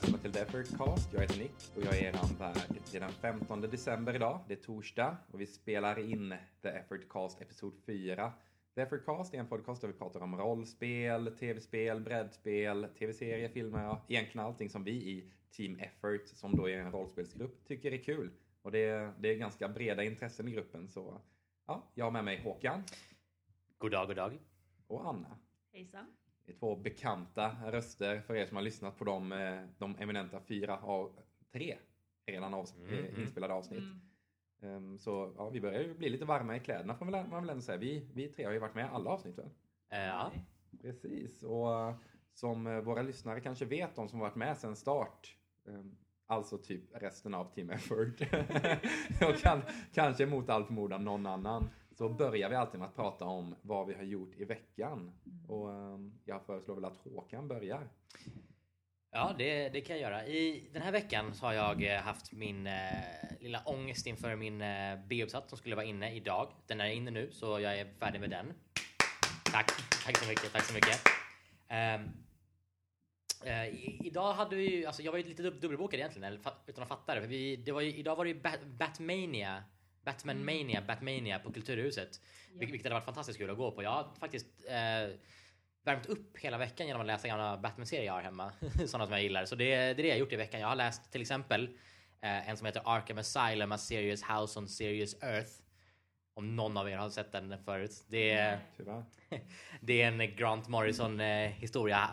välkomna till The Effort Cast. Jag heter Nick och jag är eran värd. Det är den 15 december idag. Det är torsdag och vi spelar in The Effort Cast episod 4. The Effort Cast är en podcast där vi pratar om rollspel, tv-spel, brädspel, tv-serier, filmer, egentligen allting som vi i Team Effort, som då är en rollspelsgrupp, tycker är kul. Och det är, det är ganska breda intressen i gruppen så ja, jag har med mig Håkan God dag, god dag. och Anna. Hejsan. Det är två bekanta röster för er som har lyssnat på de, eh, de eminenta fyra av tre redan av, Mm, eh, mm. inspelade avsnitt. Mm. Ehm, så ja, vi börjar ju bli lite varma i kläderna får man väl, ändå säga. Vi, vi tre har ju varit med i alla avsnitt väl? Eh, ja. Precis, och eh, som eh, våra lyssnare kanske vet, de som varit med sedan start, ehm, alltså typ resten av Team Effort, och kan, kanske mot all förmodan någon annan, så börjar vi alltid med att prata om vad vi har gjort i veckan. Och ehm, jag föreslår väl att Håkan börjar. ja det, det kan jag göra. I den här veckan så har jag eh, haft min eh, lilla ångest inför min eh, B-uppsats som skulle vara inne idag. Den är inne nu så jag är färdig med den. Tack, tack så mycket, tack så mycket. Ehm, eh, i- idag hade vi ju, alltså jag var ju lite dub- dubbelbokad egentligen eller, utan att fatta det. För vi, det var ju, idag var det ju Bat- Batmania, Batman Mania, Batmania på Kulturhuset. Vil- Vilket hade varit fantastiskt kul att gå på. Jag har faktiskt eh, värmt upp hela veckan genom att läsa gamla Batman-serier jag har hemma. Sådana som jag gillar. Så det, det är det jag har gjort i veckan. Jag har läst till exempel eh, en som heter Arkham Asylum, A Serious House on Serious Earth. Om någon av er har sett den förut. Det är, Tyvärr. det är en Grant Morrison historia.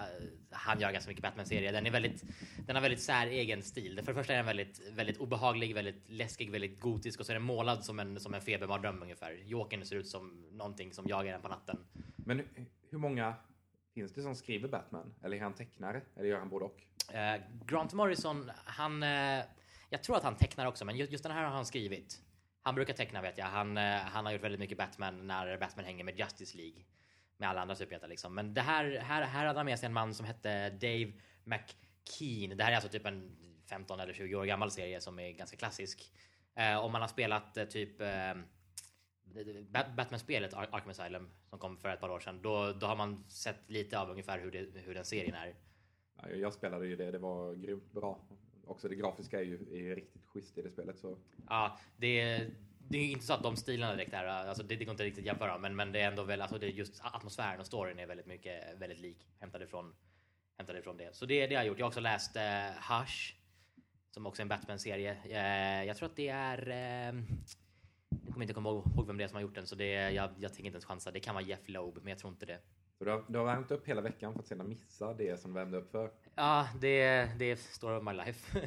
Han gör ganska mycket Batman-serier. Den är väldigt, den har väldigt säregen stil. För det första är den väldigt, väldigt obehaglig, väldigt läskig, väldigt gotisk och så är den målad som en, som en febermardröm ungefär. Jokern ser ut som någonting som jagar en på natten. Men hu- hur många finns det som skriver Batman? Eller är han tecknare? Eller gör han både och? Eh, Grant Morrison, han, eh, jag tror att han tecknar också, men just den här har han skrivit. Han brukar teckna vet jag. Han, eh, han har gjort väldigt mycket Batman när Batman hänger med Justice League. Med alla andra superhjältar liksom. Men det här, här, här hade han med sig en man som hette Dave McKean. Det här är alltså typ en 15 eller 20 år gammal serie som är ganska klassisk. Eh, om man har spelat eh, typ eh, Batman-spelet Ar- Arkham Asylum som kom för ett par år sedan. Då, då har man sett lite av ungefär hur, det, hur den serien är. Jag spelade ju det, det var grymt bra. Också det grafiska är ju är riktigt schysst i det spelet. Så Ja, det är, det är inte så att de stilarna direkt är, alltså det, det går inte riktigt att jämföra men, men det är ändå väl, alltså det är just atmosfären och storyn är väldigt mycket, väldigt lik hämtade ifrån, hämtade ifrån det. Så det det jag har gjort. Jag har också läst eh, Hush som också är en Batman-serie. Eh, jag tror att det är, eh, jag kommer inte komma ihåg vem det är som har gjort den så det, jag, jag tänker inte ens chansa. Det kan vara Jeff Loeb men jag tror inte det. Så du har, du har värmt upp hela veckan för att sedan missa det som du värmde upp för. Ja, det, det är story of my life.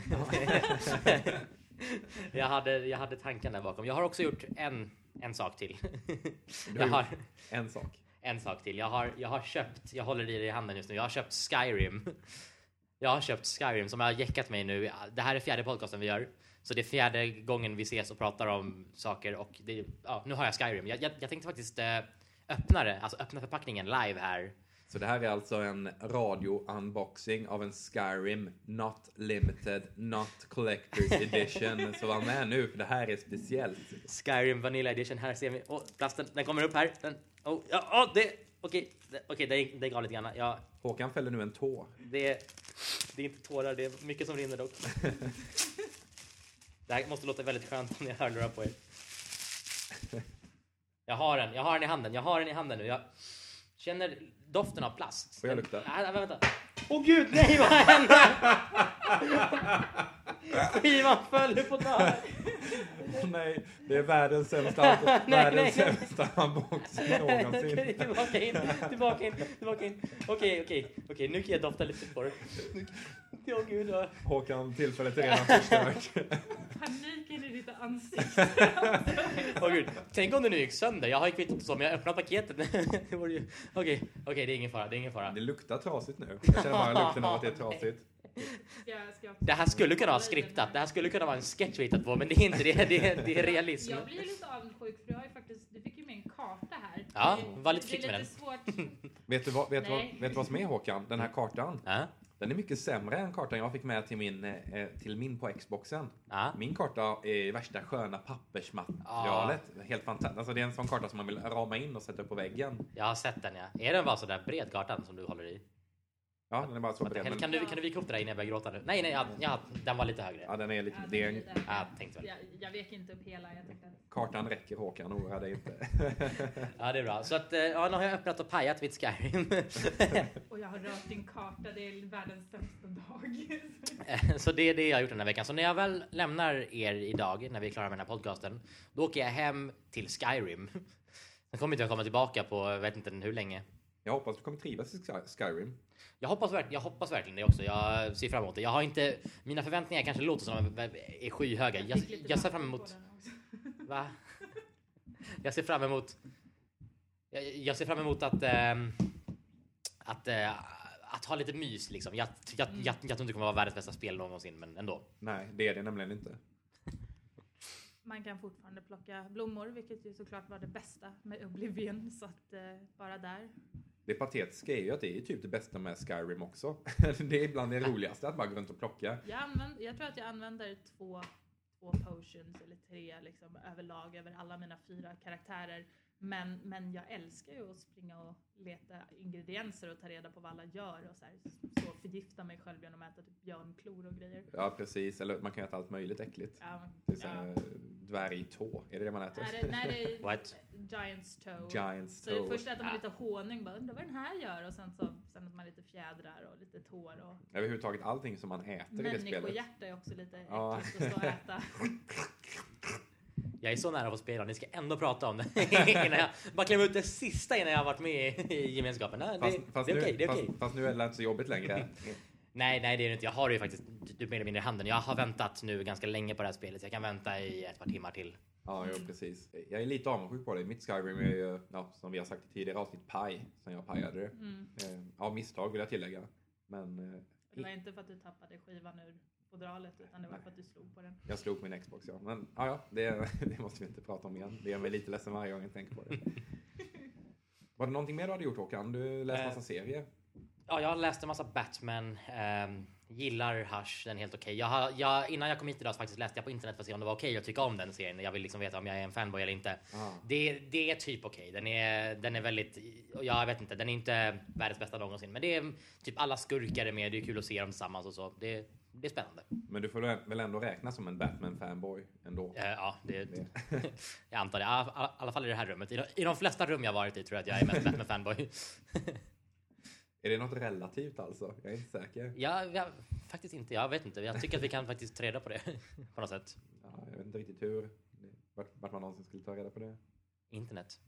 jag, hade, jag hade tanken där bakom. Jag har också gjort en, en sak till. Jag har en sak. en sak till. Jag har, jag har köpt, jag håller i det i handen just nu, jag har köpt Skyrim. Jag har köpt Skyrim som har jäckat mig nu. Det här är fjärde podcasten vi gör. Så det är fjärde gången vi ses och pratar om saker och det, ja, nu har jag Skyrim. Jag, jag, jag tänkte faktiskt eh, öppna det, alltså öppna förpackningen live här. Så det här är alltså en radio-unboxing av en Skyrim Not Limited, Not Collector's Edition. Så var med nu för det här är speciellt. Skyrim Vanilla Edition. Här ser vi. Oh, plasten, den kommer upp här. Den, oh, ja, oh, det, okej, det, okej, det, det gav lite grann. Ja, Håkan fäller nu en tår. det, det är inte tårar, det är mycket som rinner dock. Det här måste låta väldigt skönt om ni hör på er. Jag har den, jag har den i handen, jag har den i handen nu. Jag känner doften av plast. Får jag lukta? Nej, vänta. Åh gud, nej vad hände? Skivan föll på dag. nej, det är världens sämsta, världens nej. sämsta unboxing någonsin. tillbaka in, tillbaka in, tillbaka in. Okej, okej, okej, nu kan jag dofta lite på det. Åh gud, Håkan, tillfället är redan förstört. Paniken i ditt ansikte. Åh gud. Tänk om det nu gick sönder. Jag har ju kvittot så, men jag öppnar paketet. Okej, okej, det är ingen fara, det är ingen fara. Det luktar trasigt nu. Jag känner bara lukten av att det är trasigt. Det här skulle kunna vara skriptat, det här skulle kunna vara en sketch vi hittat på, men det är inte det. Det är, det är realism. Jag blir lite avundsjuk för du har ju faktiskt, du fick ju med en karta här. Ja, var lite försiktig med lite svårt. Vet du, vad, vet, du vad, vet du vad som är Håkan? Den här kartan. Ja, Den är mycket sämre än kartan jag fick med till min, eh, till min på Xboxen. ja. Min karta är värsta sköna pappersmaterialet. Helt fantastiskt. Alltså det är en sån karta som man vill rama in och sätta upp på väggen. Jag har sett den ja. Är den bara så där bred kartan som du håller i? Ja, den är bara så bred. Kan, men- du, kan du vika upp det där innan jag börjar gråta nu? Nej, nej, ja, ja, den var lite högre. Ja, den är lite... Ja, det är, lite- Ja, tänkte väl. jag, jag vek inte upp hela. Jag tänkte kartan räcker Håkan, oroa dig inte. Ja, det är bra. Så att, eh, ja, nu har jag öppnat och pajat mitt Skyrim. och jag har rört din karta. Det är världens sämsta dag. Så det är det jag har gjort den här veckan. Så när jag väl lämnar er idag, när vi är klara med den här podcasten, då åker jag hem till Skyrim. Sen kommer inte jag komma tillbaka på, jag vet inte hur länge. Jag hoppas du kommer trivas i Sky- Skyrim. Jag hoppas, jag hoppas verkligen det också. Jag ser fram emot det. Jag har inte, mina förväntningar kanske låter som de är skyhöga. Jag, jag ser fram emot, va? Jag ser fram emot, jag, jag ser fram emot att, ehm, att, eh, att ha lite mys liksom. Jag, jag, jag, jag tror inte det kommer vara världens bästa spel någonsin, men ändå. Nej, det är det nämligen inte. Man kan fortfarande plocka blommor, vilket ju såklart var det bästa med Oblivion. Så att eh, bara där. Det patetiska är ju att det är typ det bästa med Skyrim också. det är ibland det roligaste att bara gå runt och plocka. Jag, använd, jag tror att jag använder två, två potions eller tre liksom, överlag över alla mina fyra karaktärer. Men, men jag älskar ju att springa och leta ingredienser och ta reda på vad alla gör och så, här, så förgifta mig själv genom att äta typ björnklor och grejer. Ja, precis. Eller man kan äta allt möjligt äckligt. Ja, så ja. här, dvärgtå. Är det det man äter? Nej, det, nej, det What? Giants toe. Giants Så det toe. första äter man Ah. lite honung, bara undrar vad den här gör och sen så sen äter man lite fjädrar och lite tår och Överhuvudtaget allting som man äter i det spelet. människohjärta är också lite Ja. äckligt att stå och äta. Jag är så nära att få spela ni ska ändå prata om det. innan jag bara klämmer ut det sista innan jag har varit med i, gemenskapen. Nej, det, Fast, fast, det är nu, okej, det är okej. fast, fast nu är det inte så jobbigt längre. Nej, nej det är det inte. Jag har det ju faktiskt typ mer eller mindre i handen. Jag har väntat nu ganska länge på det här spelet. så Jag kan vänta i ett par timmar till. Ja, jo, precis. Jag är lite avundsjuk på det. Mitt Skyrim är ju, ja, som vi har sagt i tidigare avsnitt, paj. Sen jag pajade det. Mm. Eh, Av misstag vill jag tillägga. Men eh, Det var inte för att du tappade skivan ur fodralet utan det var Nej. för att du slog på den. jag slog min Xbox, ja. Men ja, ja det, det måste vi inte prata om igen. Det gör mig lite ledsen varje gång jag tänker på det. Var det någonting mer du hade gjort Håkan? Du läste Eh, massa serier. Ja, jag har läst en massa Batman. ehm, gillar Hush, den är helt okej. Jag har, jag, innan jag kom hit idag så faktiskt läste jag på internet för att se om det var okej att tycka om den serien. Jag vill liksom veta om jag är en fanboy eller inte. Ah. Det, det är typ okej. Den, är, den är väldigt, ja, jag vet inte, den är inte världens bästa någonsin. Men det är typ alla skurkar är med, det är kul att se dem tillsammans och så. Det, det är spännande. Men du får väl ändå räknas som en Batman-fanboy ändå? Eh, ja, det, Det- jag antar det. I alla, alla fall i det här rummet. I de, I de flesta rum jag varit i tror jag att jag är mest Batman-fanboy. Är det något relativt alltså? Jag är inte säker. Ja, jag, faktiskt inte. Jag vet inte. Jag tycker att vi kan faktiskt ta reda på det på något sätt. Ja, jag vet inte riktigt hur. Vart, vart man någonsin skulle ta reda på det. Internet.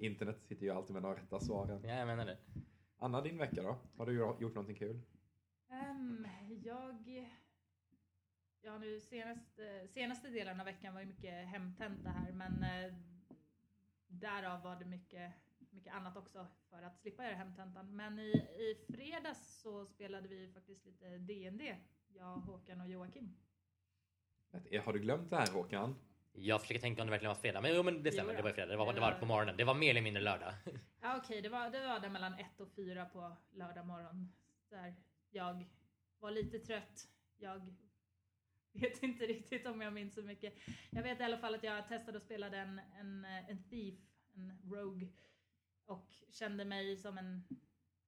Internet sitter ju alltid med de rätta svaren. Ja, jag menar det. Anna, din vecka då? Har du gjort någonting kul? Ehm, jag... Ja, nu senaste, senaste delen av veckan var ju mycket hemtenta här men eh, därav var det mycket, mycket annat också för att slippa göra hemtentan. Men i, i fredags så spelade vi faktiskt lite D&D jag, Håkan och Joakim. Eh, Har du glömt det här Håkan? Jag försöker tänka om det verkligen var fredag. Men jo, men det stämmer. Jo. Det var fredag. Det var, det var på morgonen. Det var mer eller mindre lördag. Ja okej, det, var, det var där mellan ett och fyra på lördag morgon. Där jag var lite trött. Jag vet inte riktigt om jag minns så mycket. Jag vet i alla fall att jag testade att spela en, en, eh, en thief, en rogue. Och kände mig som en,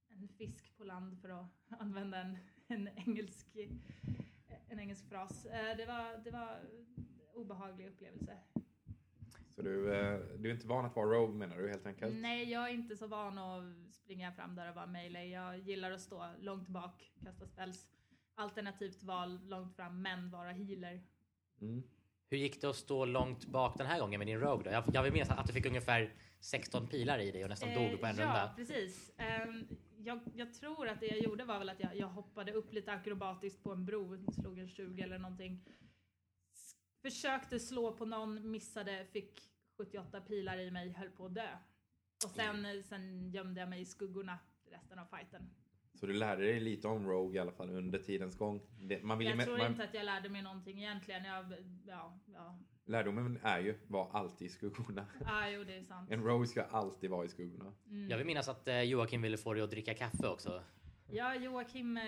en fisk på land för att använda en, en, engelsk, en engelsk fras. Eh, Det var, det var obehaglig upplevelse. Så du, eh, du är inte van att vara rogue menar du helt enkelt? Nej, jag är inte så van att springa fram där och vara melee. Jag gillar att stå långt bak, kasta spells. Alternativt val långt fram, men vara healer. Mm. Hur gick det att stå långt bak den här gången med din Rogue då? Jag, jag vill minnas att du fick ungefär 16 pilar i dig och nästan dog på en Eh, ja, runda. precis. Ehm, jag, jag tror att det jag gjorde var väl att jag, jag hoppade upp lite akrobatiskt på en bro, slog en 20 eller någonting. S- Försökte slå på någon, missade, fick 78 pilar i mig, höll på att dö. Och sen, sen gömde jag mig i skuggorna resten av fighten. Så du lärde dig lite om rogue i alla fall under tidens gång? Det, man vill Jag tror man, inte att jag lärde mig någonting egentligen. Jag, ja, ja. Lärdomen är ju, var alltid i skuggorna. Ah, jo, det är sant. En rogue ska alltid vara i skuggorna. Mm. Jag vill minnas att eh, Joakim ville få dig att dricka kaffe också. Ja, Joakim eh,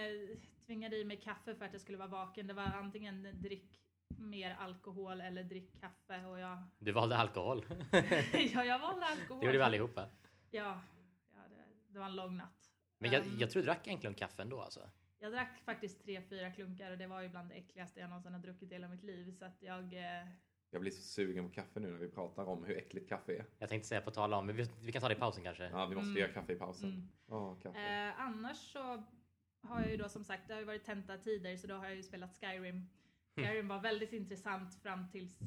tvingade i mig kaffe för att jag skulle vara vaken. Det var antingen drick mer alkohol eller drick kaffe och jag, Du valde alkohol. ja, jag valde alkohol. Det gjorde vi allihopa. Ja, ja det, det var en lång natt. Men jag, Ehm. jag tror du drack en klunk kaffe ändå alltså. Jag drack faktiskt tre, fyra klunkar och det var ju bland det äckligaste jag någonsin har druckit i hela mitt liv. Så att jag... Jag blir så sugen på kaffe nu när vi pratar om hur äckligt kaffe är. Jag tänkte säga på tal om, men vi, vi kan ta det i pausen kanske. Ja, vi måste Mm. göra kaffe i pausen. mm. Ja, kaffe. eh, annars så har jag ju då som sagt, det har ju varit tentatider så då har jag ju spelat Skyrim. Skyrim var väldigt intressant fram tills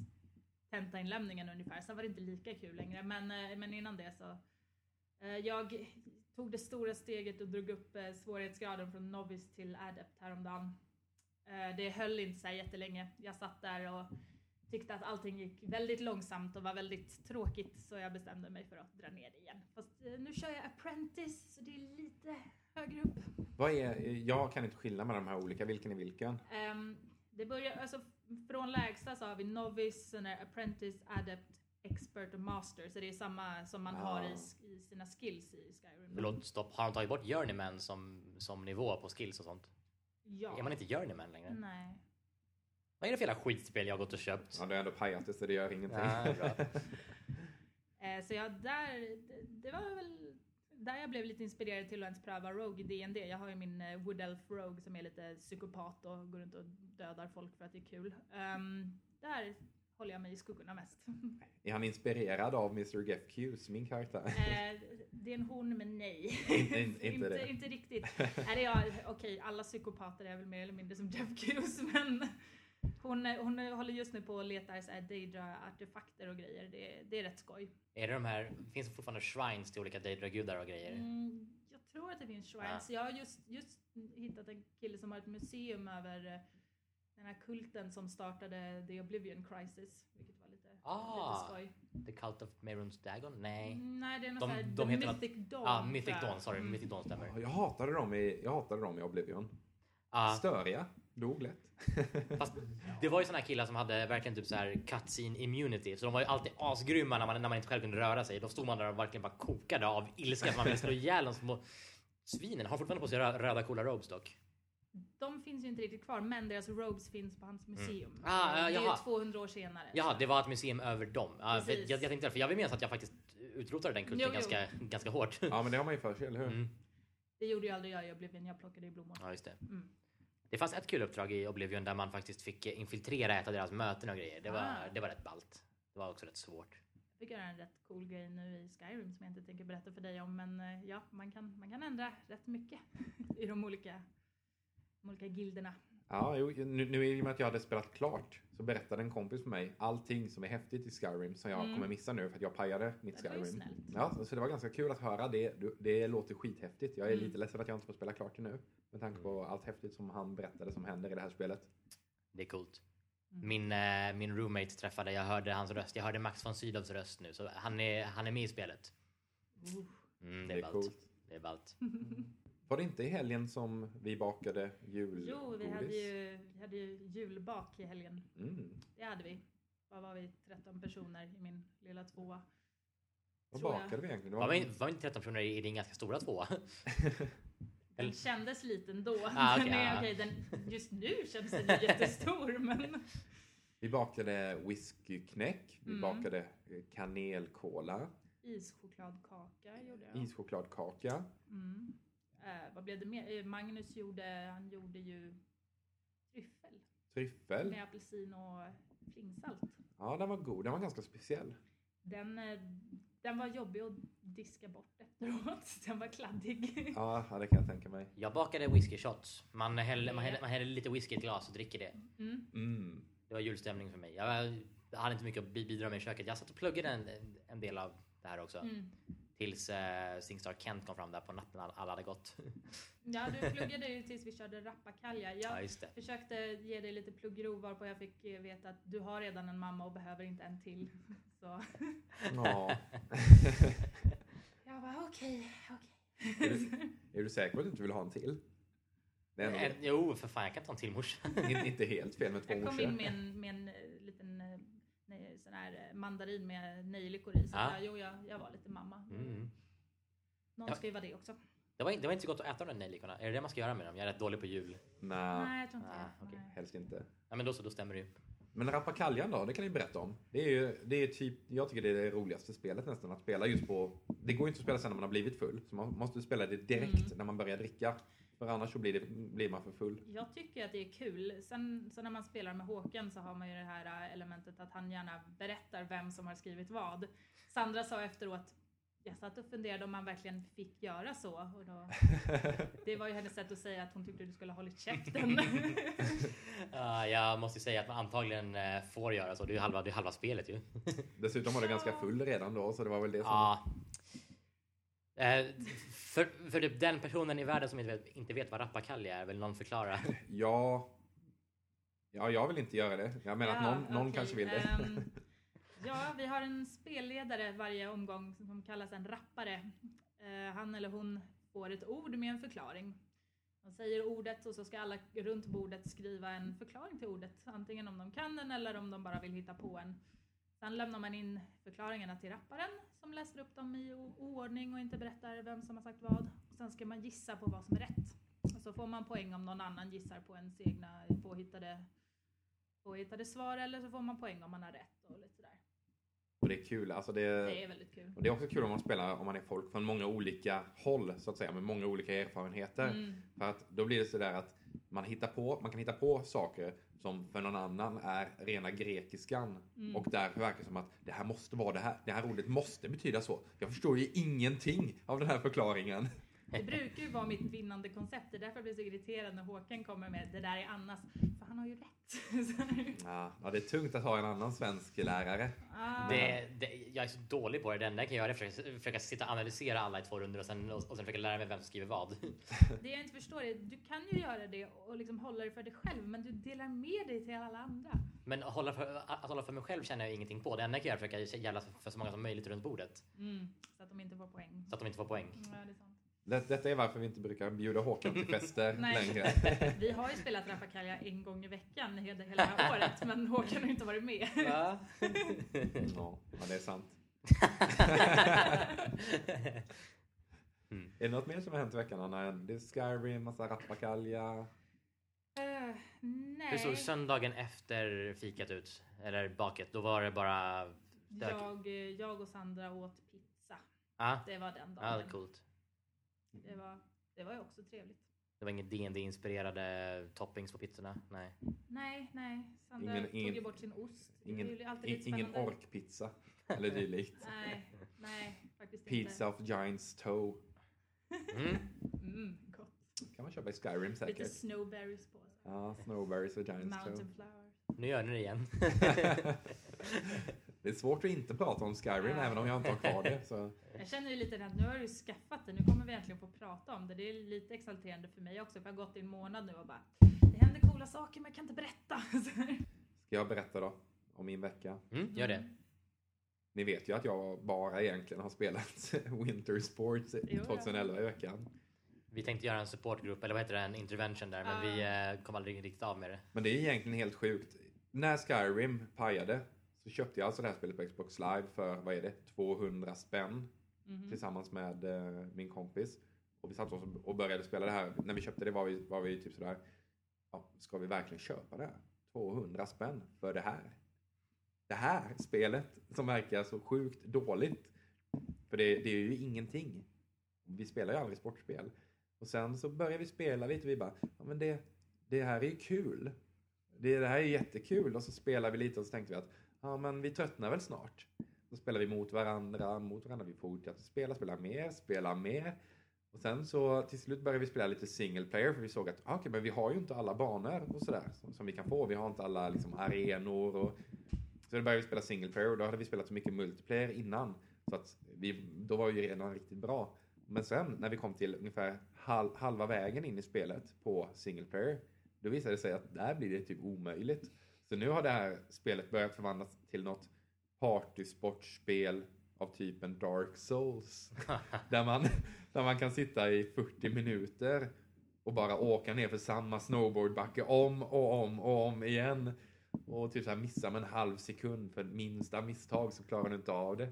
tentainlämningen ungefär. Sen var det inte lika kul längre. Men, eh, men innan det så. Eh, jag tog det stora steget och drog upp eh, svårighetsgraden från Novice till Adept häromdagen. Eh, det höll inte så här jättelänge. Jag satt där och tyckte att allting gick väldigt långsamt och var väldigt tråkigt så jag bestämde mig för att dra ner det igen. Fast eh, nu kör jag Apprentice så det är lite högre upp. Vad är, jag kan inte skilja mellan de här olika. Vilken är vilken? Ehm, det börjar, alltså, från lägsta så har vi Novice, sen är Apprentice, Adept, Expert och Master. Så det är samma som man har i, Ah. i sina skills i Skyrim. Förlåt, stopp. Har de tagit bort journeyman som, som nivå på skills och sånt? Ja. Är man inte journeyman längre? Nej. Vad är det för jävla skitspel jag har gått och köpt? Ja, du har ändå pajat det så det gör ingenting. Ja. Eh, så jag, där, det, det var väl där jag blev lite inspirerad till att ens pröva Rogue i D&D. Jag har ju min eh, Wood Elf Rogue som är lite psykopat och går runt och dödar folk för att det är kul. Ehm, där håller jag mig i skuggorna mest. Är han inspirerad av Mr. Geoff Hughes, min karaktär? Eh, det är en hon men nej. Inte- inte inte, det. inte riktigt. Nej, det är, okej, alla psykopater är väl mer eller mindre som Jeff Hughes men hon, hon håller just nu på och letar så här Daedra-artefakter och grejer. Det, det är rätt skoj. Är det de här, finns det fortfarande shrines till olika Daedra-gudar och grejer? Mm, jag tror att det finns shrines. Ja. Jag har just, just hittat en kille som har ett museum över eh, den här kulten som startade The Oblivion Crisis. Vilket var lite, Ah. lite skoj. The Cult of Mehrunes Dagon? Nej. Mm, Nej, det är något De- här, de heter något- Mythic Dawn. Ah, Mythic. Dawn. Sorry, Mm. Mythic Dawn stämmer. Jag hatade dem i, jag hatade dem i Oblivion. Ah, Störiga. Dog lätt. fast det var ju såna här killar som hade verkligen typ så här cutscene immunity. Så de var ju alltid asgrymma när man, när man inte själv kunde röra sig. Då stod man där och verkligen bara kokade av ilska. Så man ville slå ihjäl de små svinen. Har fortfarande på sig rö- röda coola robes dock. De finns ju inte riktigt kvar, men deras robes finns på hans museum. Ah, ja, det jaha. är 200 år senare. Jaha, det var ett museum över dem. Ja, för Precis. jag, jag tänkte för jag vill minnas att jag faktiskt utrotade den kulten Jo, jo. ganska, ganska hårt. Ja, men det har man ju för sig, eller hur? Mm. Det gjorde ju aldrig jag i Oblivion, jag plockade ju blommor. Ja, just det. Mm. Det fanns ett kul uppdrag i Oblivion där man faktiskt fick infiltrera ett av deras möten och grejer. Det var, Ah. det var rätt ballt. Det var också rätt svårt. Jag fick göra en rätt cool grej nu i Skyrim som jag inte tänker berätta för dig om, men eh, ja, man kan, man kan ändra rätt mycket i de olika, de olika gilderna. Ja, jo, nu, nu i och med att jag hade spelat klart så berättade en kompis för mig allting som är häftigt i Skyrim som jag Mm. kommer missa nu för att jag pajade mitt Det var ju Skyrim. snällt. Ja, så det var ganska kul att höra det. Det låter skithäftigt. Jag är Mm. lite ledsen att jag inte får spela klart det nu. Med tanke på allt häftigt som han berättade som händer i det här spelet. Det är coolt. Mm. Min, eh, min roommate träffade, jag hörde hans röst. Jag hörde Max von Sydows röst nu. Så han är, han är med i spelet. Mm, det Det är är ballt. coolt. Det är ballt. Var det inte i helgen som vi bakade julgodis? Jo, vi hade, ju, vi hade ju julbak i helgen. Mm. Det hade vi. Vad var vi? 13 personer i min lilla tvåa. Vad Tror jag. bakade vi egentligen? Det Var var vi, var vi inte 13 personer i din ganska stora tvåa? Den kändes liten då. Ah, men nej, okej, den, just nu känns den jättestor. Men Vi bakade whiskyknäck. Vi Mm. bakade kanelkola. ischokladkaka gjorde jag. Ischokladkaka. Mm. Eh, vad blev det mer? Eh, Magnus gjorde, han gjorde ju tryffel Tryffel. med apelsin och flingsalt. Ja, den var god. Den var ganska speciell. Den, eh, den var jobbig att diska bort efteråt. Den var kladdig. Ja, ja, det kan jag tänka mig. Jag bakade whisky shots. Man häller, man, häller, man häller lite whisky i ett glas och dricker det. Mm. Mm. Det var julstämning för mig. Jag hade inte mycket att bi- bidra med i köket. Jag satt och pluggade en, en del av det här också. Mm. Tills eh, Singstar Kent kom fram där på natten när alla hade gått. Ja, du pluggade ju tills vi körde rappakalja. ja, Jag just det. försökte ge dig lite pluggrov varpå jag fick veta att du har redan en mamma och behöver inte en till. Så Ja. jag var okej, okej. är, du, är du säker på att du inte vill ha en till? Är ändå Eh, jo, för fan, jag kan ta en till morsa. inte, inte helt fel med två Jag kom in morsor. med en, med en eh, liten eh, nej, sån här eh, mandarin med nejlikor i. Så Ja. jag, jo, jag, jag var lite mamma. Mm. Någon Ja. ska ju vara det också. Det, var, in- det var inte så gott att äta de där nejlikorna. Är det det man ska göra med dem? Jag är rätt dålig på jul. Nej, Nej, jag tror inte Ah. Nej. helst inte. Ja, men då så, då stämmer det ju. Men Rappakaljan då, det kan ni berätta om. Det är ju, det är typ, jag tycker det är det roligaste spelet nästan att spela just på, det går ju inte att spela sen när man har blivit full. Så man måste spela det direkt Mm. när man börjar dricka. För annars så blir, det, blir man för full. Jag tycker att det är kul. Sen så när man spelar med Håkan så har man ju det här äh, elementet att han gärna berättar vem som har skrivit vad. Sandra sa efteråt, jag satt och funderade om man verkligen fick göra så. Och då, det var ju hennes sätt att säga att hon tyckte du skulle ha hållit käften. Ja, jag måste ju säga att man antagligen eh, får göra så. Det är ju halva, det är halva spelet ju. Dessutom var du ganska full redan då, så det var väl det som... Ja. Eh, för, för typ den personen i världen som inte vet, inte vet vad rappakalja är, vill någon förklara? Ja, ja, jag vill inte göra det. Jag menar att någon, någon okej. kanske vill det. Ehm, ja, vi har en spelledare varje omgång som kallas en rappare. Eh, han eller hon får ett ord med en förklaring. Man säger ordet och så ska alla runt bordet skriva en förklaring till ordet. Antingen om de kan den eller om de bara vill hitta på en. Sen lämnar man in förklaringarna till rapparen som läser upp dem i oordning och inte berättar vem som har sagt vad. Och sen ska man gissa på vad som är rätt. Och så får man poäng om någon annan gissar på ens egna påhittade, påhittade svar eller så får man poäng om man har rätt och lite. Och det är kul. Alltså det, Det är väldigt kul. och det är också kul om man spelar om man är folk från många olika håll så att säga, med många olika erfarenheter. Mm. För att då blir det sådär att man, hittar på, man kan hitta på saker som för någon annan är rena grekiskan. Mm. Och därför verkar det som att det här måste vara det här. Det här ordet måste betyda så. Jag förstår ju ingenting av den här förklaringen. Det brukar ju vara mitt vinnande koncept. Det är därför jag blir så irriterad när Håkan kommer med det där är Annas. För han har ju rätt. Ja, ja, det är tungt att ha en annan svensk lärare. Ah. Det, det, jag är så dålig på det. Det enda jag kan göra är att försöka, försöka sitta och analysera alla i två runder och sen, och, och sen försöka lära mig vem som skriver vad. Det jag inte förstår är, du kan ju göra det och liksom hålla det för dig själv, men du delar med dig till alla andra. Men att hålla, för, att hålla för mig själv känner jag ingenting på. Det enda jag kan göra är att försöka gälla för så många som möjligt runt bordet. Mm, så att de inte får poäng. Så att de inte får poäng. Mm, Ja, det detta är varför vi inte brukar bjuda Håkan till fester Nej. längre. Vi har ju spelat Rappakalja en gång i veckan hela året, men Håkan har inte varit med. Va? Ja, ja, det är sant. Är det något mer som har hänt i veckan, Anna? Det är Skyrim, massa rappakalja. Nej. Hur såg söndagen efter fikat ut? Eller baket? Då var det bara... jag, eh, jag och Sandra åt pizza. Ja, Det var den dagen. det är coolt. Det, var, det var ju också trevligt. Det var inget dd inspirerade toppings på pizzorna? Nej. Nej, nej. Sandra Ingen- tog ingen- ju bort sin ost. Det är Ingen, ju alltid in, lite ingen spännande. orkpizza eller dylikt. Nej, nej, faktiskt Pizza of Giants Toe. Mm. inte. Mm, gott. kan man köpa i Skyrim Lite säkert. snowberries på. Så. Ja, Snowberries och Giants Toe. Mountain flowers. Nu gör ni det igen. Det är svårt att inte prata om Skyrim Ja. även om jag inte har kvar det. Så. Jag känner ju lite att nu har du skaffat det, nu kommer vi äntligen få prata om det. Det är lite exalterande för mig också, för jag har gått i en månad nu och bara Det händer coola saker men jag kan inte berätta. Ska jag berätta då om min vecka? Mm, gör det. Ni vet ju att jag bara egentligen har spelat Winter Sports Jo, 2011 i veckan. Vi tänkte göra en supportgrupp, eller vad heter det, en intervention där, men Ah. vi eh, kom aldrig riktigt av med det. Men det är egentligen helt sjukt. När Skyrim pajade så köpte jag alltså det här spelet på Xbox Live för, vad är det, 200 spänn Mhm. tillsammans med eh, min kompis. Och vi satt oss och började spela det här. När vi köpte det var vi, var vi typ sådär, ja, ska vi verkligen köpa det här? 200 spänn för det här? Det här spelet som verkar så sjukt dåligt. För det, det är ju ingenting. Vi spelar ju aldrig sportspel. Och sen så börjar vi spela lite vi bara, ja men det, det här är ju kul. Det, det här är jättekul. Och så spelar vi lite och så tänkte vi att, ja men vi tröttnar väl snart. Så spelar vi mot varandra, mot varandra. Vi fortsätter spela, spela mer, spela mer. Och sen så till slut började vi spela lite single player för vi såg att ah, okej, men vi har ju inte alla banor och sådär som, som vi kan få. Vi har inte alla liksom, arenor och så då började vi spela single player och då hade vi spelat så mycket multiplayer innan. Så att vi, då var vi redan riktigt bra. Men sen när vi kom till ungefär hal, halva vägen in i spelet på single player, då visade det sig att där blir det typ omöjligt. Så nu har det här spelet börjat förvandlas till något partysportspel av typen Dark Souls. där, man, där man kan sitta i 40 minuter och bara åka ner för samma snowboardbacke om och om och om igen. Och typ så här missa med en halv sekund för minsta misstag så klarar du inte av det.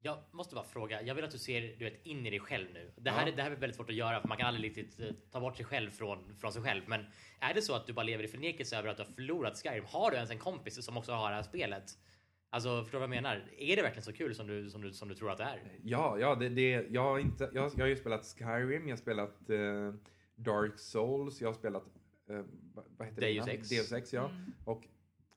Jag måste bara fråga, jag vill att du ser du vet, in i dig själv nu. Det här, Ja. är, det här är väldigt svårt att göra för man kan aldrig riktigt eh, ta bort sig själv från, från sig själv. Men är det så att du bara lever i förnekelse över att du har förlorat Skyrim? Har du ens en kompis som också har det här spelet? Alltså, förstår du vad jag menar? Är det verkligen så kul som du, som du, som du tror att det är? Ja, ja det, det, jag, har inte, jag, jag har ju spelat Skyrim, jag har spelat eh, Dark Souls, jag har spelat eh, vad, vad heter Deus det? Ex. Deus Ex, ja. Mm. Och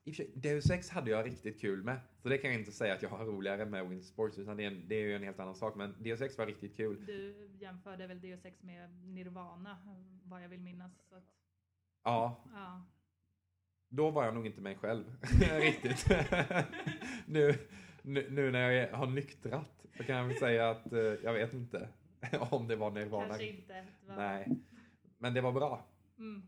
i och för sig, Deus Ex hade jag riktigt kul med. Så det kan jag inte säga att jag har roligare med Winter Sports, utan det är, en, det är ju en helt annan sak. Men Deus Ex var riktigt kul. Du jämförde väl Deus Ex med Nirvana, vad jag vill minnas. Så att, Ja, ja. då var jag nog inte mig själv riktigt. nu, nu, nu när jag har nyktrat så kan jag väl säga att eh, jag vet inte om det var Nirvana. Kanske inte. Var- Nej, men det var bra. Mm.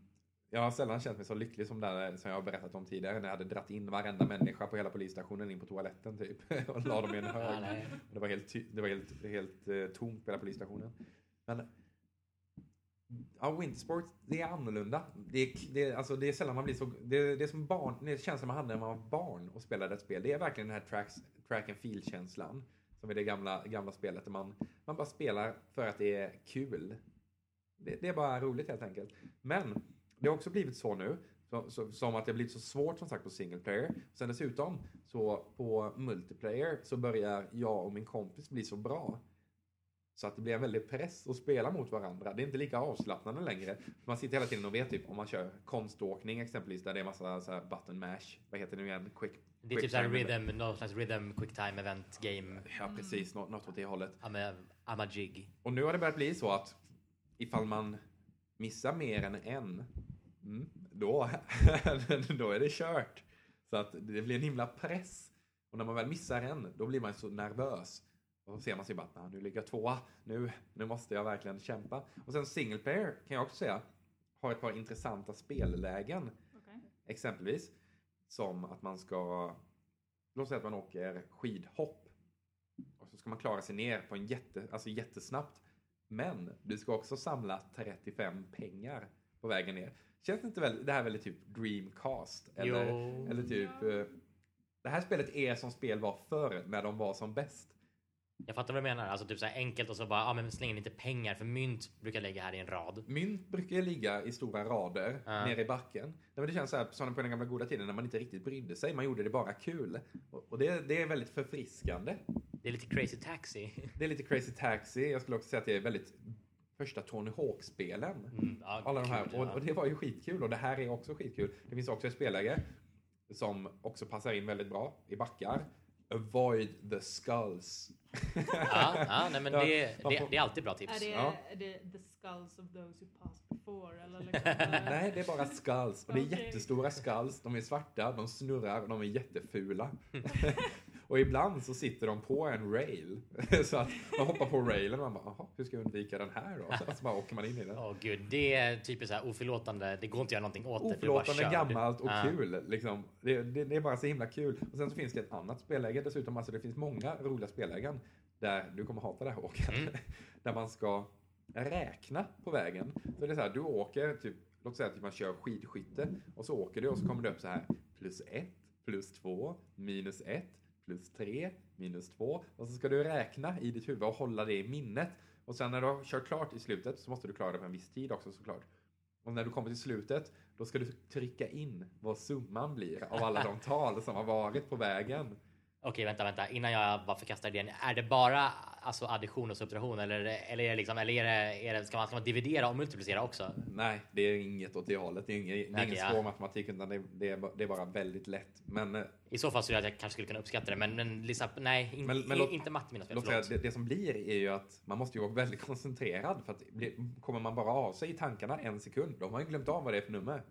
Jag har sällan känt mig så lycklig som där som jag har berättat om tidigare när jag hade dratt in varenda människa på hela polisstationen in på toaletten typ och la dem i en hög. Det var helt, det var helt, helt eh, tomt på hela polisstationen. Men ja, Wintersport, det är annorlunda. Det är, det, är, alltså, det är sällan man blir så... Det, det är som barn, det känslan man hade när man var barn och spelade ett spel. Det är verkligen den här tracks, track and feel-känslan. Som i det gamla, gamla spelet där man, man bara spelar för att det är kul. Det, det är bara roligt helt enkelt. Men det har också blivit så nu, så, så, som att det har blivit så svårt som sagt på single player. Sen dessutom, så på multiplayer så börjar jag och min kompis bli så bra. Så att det blir en väldig press att spela mot varandra. Det är inte lika avslappnande längre. Man sitter hela tiden och vet typ om man kör konståkning exempelvis där det är massa så här button mash. Vad heter det nu igen? Quick. Det är typ såhär rhythm, någon slags rhythm quick time event game. Ja, precis. Nå- Något åt det hållet. I'm a, I'm a jig. Och nu har det börjat bli så att ifall man missar mer än en, mm, då, då är det kört. Så att det blir en himla press. Och när man väl missar en, då blir man så nervös. Och så ser man sig bara, "Ah, nu ligger jag tvåa, nu, nu måste jag verkligen kämpa. Och sen single player kan jag också säga, har ett par intressanta spellägen. Okej. Exempelvis som att man ska, låt säga att man åker skidhopp. Och så ska man klara sig ner på en jätte, alltså jättesnabbt. Men du ska också samla 35 pengar på vägen ner. Känns inte väl, det här väldigt typ Dreamcast? Eller, Jo. eller typ, eh, det här spelet är som spel var förr när de var som bäst. Jag fattar vad du menar. Alltså typ så här enkelt och så bara, ja men släng in lite pengar för mynt brukar jag lägga här i en rad. Mynt brukar ligga i stora rader Ja. nere i backen. Nej, men det känns så här, som på den gamla goda tiden när man inte riktigt brydde sig. Man gjorde det bara kul. Och, och det, det är väldigt förfriskande. Det är lite crazy taxi. Det är lite crazy taxi. Jag skulle också säga att det är väldigt första Tony Hawk-spelen. Mm, ja, Alla de här. Och, och det var ju skitkul och det här är också skitkul. Det finns också ett spelläge som också passar in väldigt bra i backar. Avoid the skulls. Ja, ja nej, men Ja, det, det, det är alltid bra Är tips. det, Ja. är det the skulls of those who passed before? Eller liksom, Nej, det är bara skulls. Och det är Okej. jättestora skulls. De är svarta, de snurrar och de är jättefula. och ibland så sitter de på en rail. så att man hoppar på railen och man bara, "Jaha, hur ska jag undvika den här då? så bara åker man in i den. Åh gud, det är typiskt så här oförlåtande. Det går inte att göra någonting åt det. Oförlåtande, gammalt och Ja. kul. Liksom. Det, det, det är bara så himla kul. Och sen så finns det ett annat spelläge dessutom. Alltså det finns många roliga spellägen där du kommer hata det här Håkan. Mm. där man ska räkna på vägen. Så det är så här, du åker, typ, låt säga att man kör skidskytte och så åker du och så kommer det upp så här plus ett, plus två, minus ett, plus tre, minus två. Och så ska du räkna i ditt huvud och hålla det i minnet. Och sen när du har kört klart i slutet så måste du klara det på en viss tid också såklart. Och när du kommer till slutet, då ska du trycka in vad summan blir av alla de tal som har varit på vägen. Okej, vänta, vänta. Innan jag bara förkastar idén. Är det bara alltså, addition och subtraktion eller, eller, är det liksom, eller är det, är det, ska, man, ska man dividera och multiplicera också? Nej, det är inget åt det hållet. Det är ingen, är ingen ja. svår matematik, utan det, det, är, bara- det är bara väldigt lätt. Men eh, I så fall så att jag kanske skulle kunna uppskatta det, men, men liksom, nej, in, Men- men låt- inte matte mina spel. låt det, det som blir är ju att man måste ju vara väldigt koncentrerad. För att kommer man bara av sig i tankarna en sekund, då har man ju glömt av vad det är för nummer.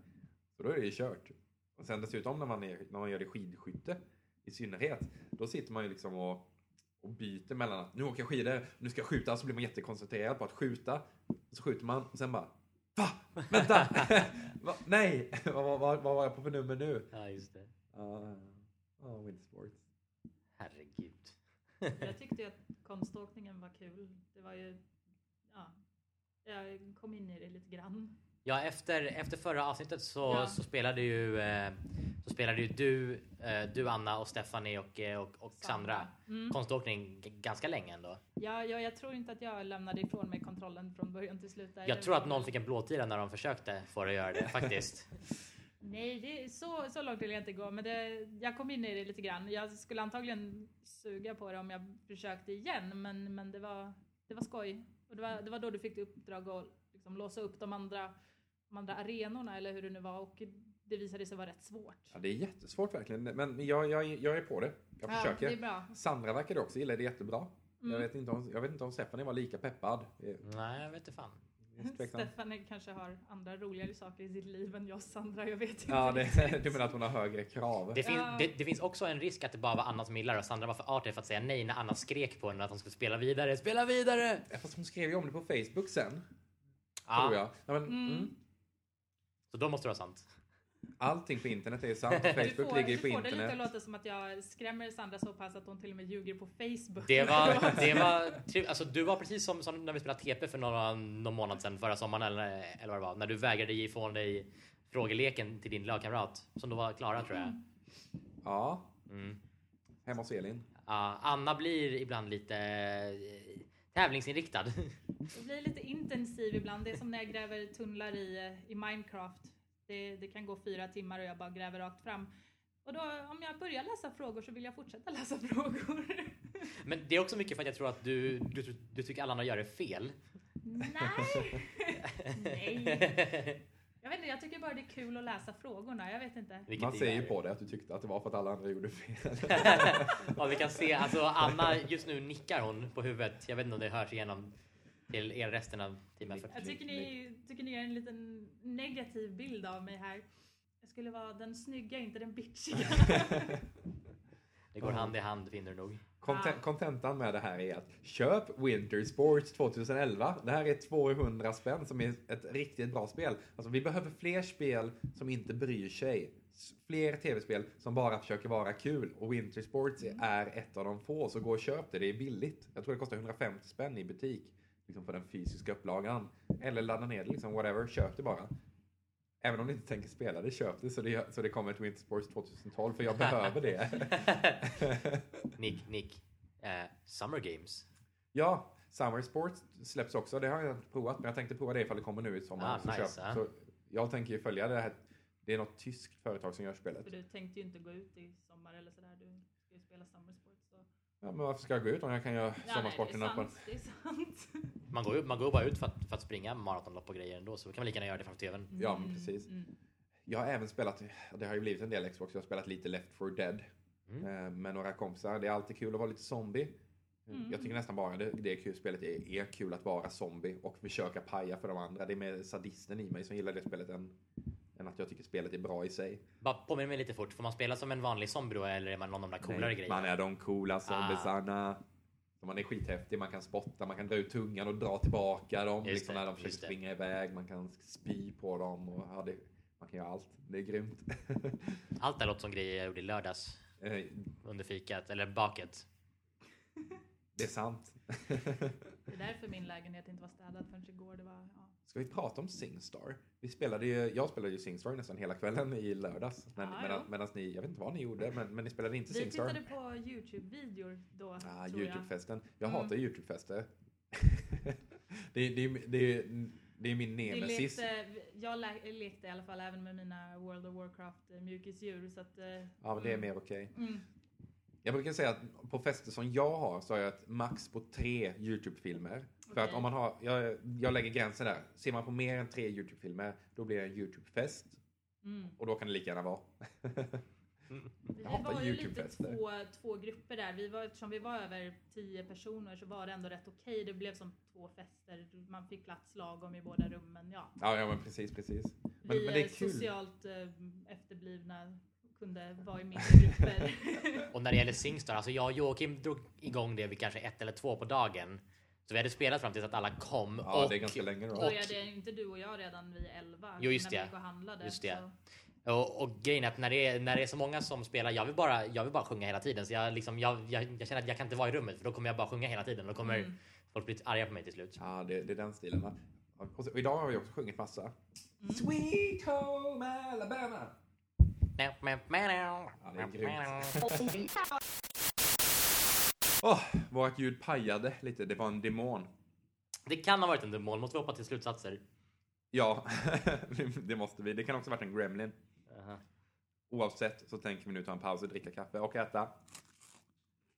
Så då är det ju kört. Och sen dessutom när man, är, när man gör det skidskytte i synnerhet, då sitter man ju liksom och, och byter mellan att nu åker jag skidor, nu ska jag skjuta, så blir man jättekoncentrerad på att skjuta. Så skjuter man och sen bara Va? Vänta! Va? Nej! vad, vad, vad, var jag på för nummer nu? Ja, just det. Ja, uh, uh, Wintersports. Herregud. Jag tyckte ju att konståkningen var kul. Det var ju, ja, jag kom in i det lite grann. Ja, efter, efter förra avsnittet så, Ja. så spelade ju eh, så spelade ju du, eh, du Anna och Stephanie och, eh, och, och Sandra. Mm. konståkning ganska länge ändå. Ja, ja, jag tror inte att jag lämnade ifrån mig kontrollen från början till slut. där. Jag tror att någon fick en blåtira när de försökte få dig att göra det faktiskt. Nej, det så, så långt vill jag inte gå. Men det, jag kom in i det lite grann. Jag skulle antagligen suga på det om jag försökte igen. Men, men det, var, det var skoj. Och det, var, det var då du fick uppdrag att liksom låsa upp de andra, de andra arenorna eller hur det nu var. Och det visade sig vara rätt svårt. Ja, det är jättesvårt verkligen, men jag, jag, jag är på det. Jag Ja, försöker. det är bra. Sandra verkade också gilla det jättebra. Jag, Mm. vet inte om, jag vet inte om Stephanie var lika peppad. Är- Nej, jag vet inte fan. Stefan kanske har andra roligare saker i sitt liv än jag och Sandra. Jag vet inte. Ja, det, du menar att hon har högre krav? Det, fin- Ja. det, det finns också en risk att det bara var Anna som gillade och Sandra var för artig för att säga nej när Anna skrek på henne att hon skulle spela vidare. Spela vidare! Fast hon skrev ju om det på Facebook sen, Ja, tror jag. Ja, men, Mm. mm. Så då måste det vara sant. Allting på internet är sant. Du Facebook får, ligger ju du på får det lite internet. låta som att jag skrämmer Sandra så pass att hon till och med ljuger på Facebook. Det var, det var, tri- alltså du var precis som, som när vi spelade TP för några, någon månad sedan förra sommaren eller, eller vad det var. När du vägrade ge ifrån dig frågeleken till din lagkamrat som då var Klara tror jag. Ja, Mm. hemma hos Elin. Ja, Anna blir ibland lite tävlingsinriktad. Det blir lite intensiv ibland. Det är som när jag gräver tunnlar i, eh, i Minecraft. Det, det kan gå fyra timmar och jag bara gräver rakt fram. Och då, om jag börjar läsa frågor så vill jag fortsätta läsa frågor. Men det är också mycket för att jag tror att du, du, du tycker alla andra gör det fel. Nej! Nej! Jag vet inte, jag tycker bara det är kul att läsa frågorna. Jag vet inte. Vilket Man ser ju på det att du tyckte att det var för att alla andra gjorde fel. ja, vi kan se, alltså Anna just nu nickar hon på huvudet. Jag vet inte om det hörs igenom till er resten av teamet. För... Jag tycker ni, tycker ni är en liten negativ bild av mig här. Jag skulle vara den snygga, inte den bitchiga. Det går hand i hand finner du nog. Konten- Kontentan med det här är att köp Winter Sports 2011. Det här är 200 spänn som är ett riktigt bra spel. Alltså vi behöver fler spel som inte bryr sig. Fler tv-spel som bara försöker vara kul. Och Winter Sports är ett av de få, så gå och köp det. Det är billigt. Jag tror det kostar 150 spänn i butik. Liksom för den fysiska upplagan. Eller ladda ner det, liksom whatever. Köp det bara. Även om ni inte tänker spela det, köp det så det, så det kommer ett Winter Sports 2012. För jag behöver det. Nick, Nick. Eh, Summer Games. Ja, Summer Sports släpps också. Det har jag inte provat, men jag tänkte prova det ifall det kommer nu i sommar. Ah, så nice, köp. ja. så jag tänker ju följa det här. Det är något tyskt företag som gör spelet. För du tänkte ju inte gå ut i sommar eller sådär. Du ska ju spela Summer Sports. Ja, men varför ska jag gå ut om jag kan göra Ja, nej, det är sommarsporterna på... sant. Det är sant. Man går, man går bara ut för att, för att springa maratonlopp och grejer ändå, så då kan man lika gärna göra det framför tvn. Ja, men Mm, precis. mm. Jag har även spelat, det har ju blivit en del Xbox, jag har spelat lite Left 4 Dead Mm. eh, med några kompisar. Det är alltid kul att vara lite zombie. Mm. Jag tycker nästan bara det, det kul, spelet är, är kul att vara zombie och försöka paja för de andra. Det är mer sadisten i mig som gillar det spelet än, än att jag tycker spelet är bra i sig. Bara påminn mig lite fort, får man spela som en vanlig zombie då eller är man någon av de där coolare Nej, grejerna? Man är de coola zombiesarna. Man är skithäftig, man kan spotta, man kan dra ut tungan och dra tillbaka dem Just liksom det, när de försöker just det. springa iväg. Man kan spy på dem och ja, det, man kan göra allt. Det är grymt. Allt det låter som grejer jag gjorde i lördags Eh, under fikat, eller baket. det är sant. Det är därför min lägenhet inte var städad förrän igår. Det var, ja. Ska vi prata om Singstar? Vi spelade ju, jag spelade ju Singstar nästan hela kvällen i lördags. Men, Ja, medan, medan ni, jag vet inte vad ni gjorde, men, men ni spelade inte Vi Singstar. tittade på Youtube-videor då. Ah, tror jag. Youtube-festen. Jag Mm. hatar Youtube-fester. det, det, det, det, är min Vi nemesis. lekte, jag lekte i alla fall även med mina World of Warcraft mjukisdjur. Så att, eh, Ja, men det är mm. mer okej. Mm. Jag brukar säga att på fester som jag har så har jag ett max på tre YouTube-filmer. För att om man har, jag, jag lägger gränsen där. Ser man på mer än tre YouTube-filmer, då blir det en YouTube-fest. Mm. Och då kan det lika gärna vara. Vi Jag hatar var ju lite två, två grupper där. Vi var, eftersom vi var över tio personer så var det ändå rätt okej. Det blev som två fester. Man fick plats lagom i båda rummen. Ja. Ja, ja men precis, precis. Men, vi men det är kul. socialt eh, efterblivna kunde vara i mindre grupper. Och när det gäller Singstar, alltså jag och Joakim drog igång det vid kanske ett eller två på dagen. Så vi hade spelat fram tills att alla kom. Ja, och, det är ganska länge då. och- Började inte du och jag redan vid elva? Jo, just när det. vi gick och handlade. Just det. Och, och grejen är att när det, är, när det är så många som spelar, jag vill bara, jag vill bara sjunga hela tiden. Så jag, liksom, jag, jag, jag känner att jag kan inte vara i rummet för då kommer jag bara sjunga hela tiden. Då kommer Mm. folk bli arga på mig till slut. Ja, det, det är den stilen. Och, och idag har vi också sjungit massa. Sweet home Alabama. Åh, vårt ljud pajade lite. Det var en demon. Det kan ha varit en demon. Måste vi hoppa till slutsatser? Ja, det måste vi. Det kan också ha varit en gremlin. Aha. Oavsett så tänker vi nu ta en paus och dricka kaffe och äta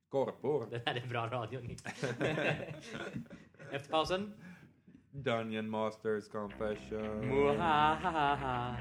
skorpor. Det här är bra radio, Nick. Efter pausen. Dungeon Masters Confession. Muhahaha.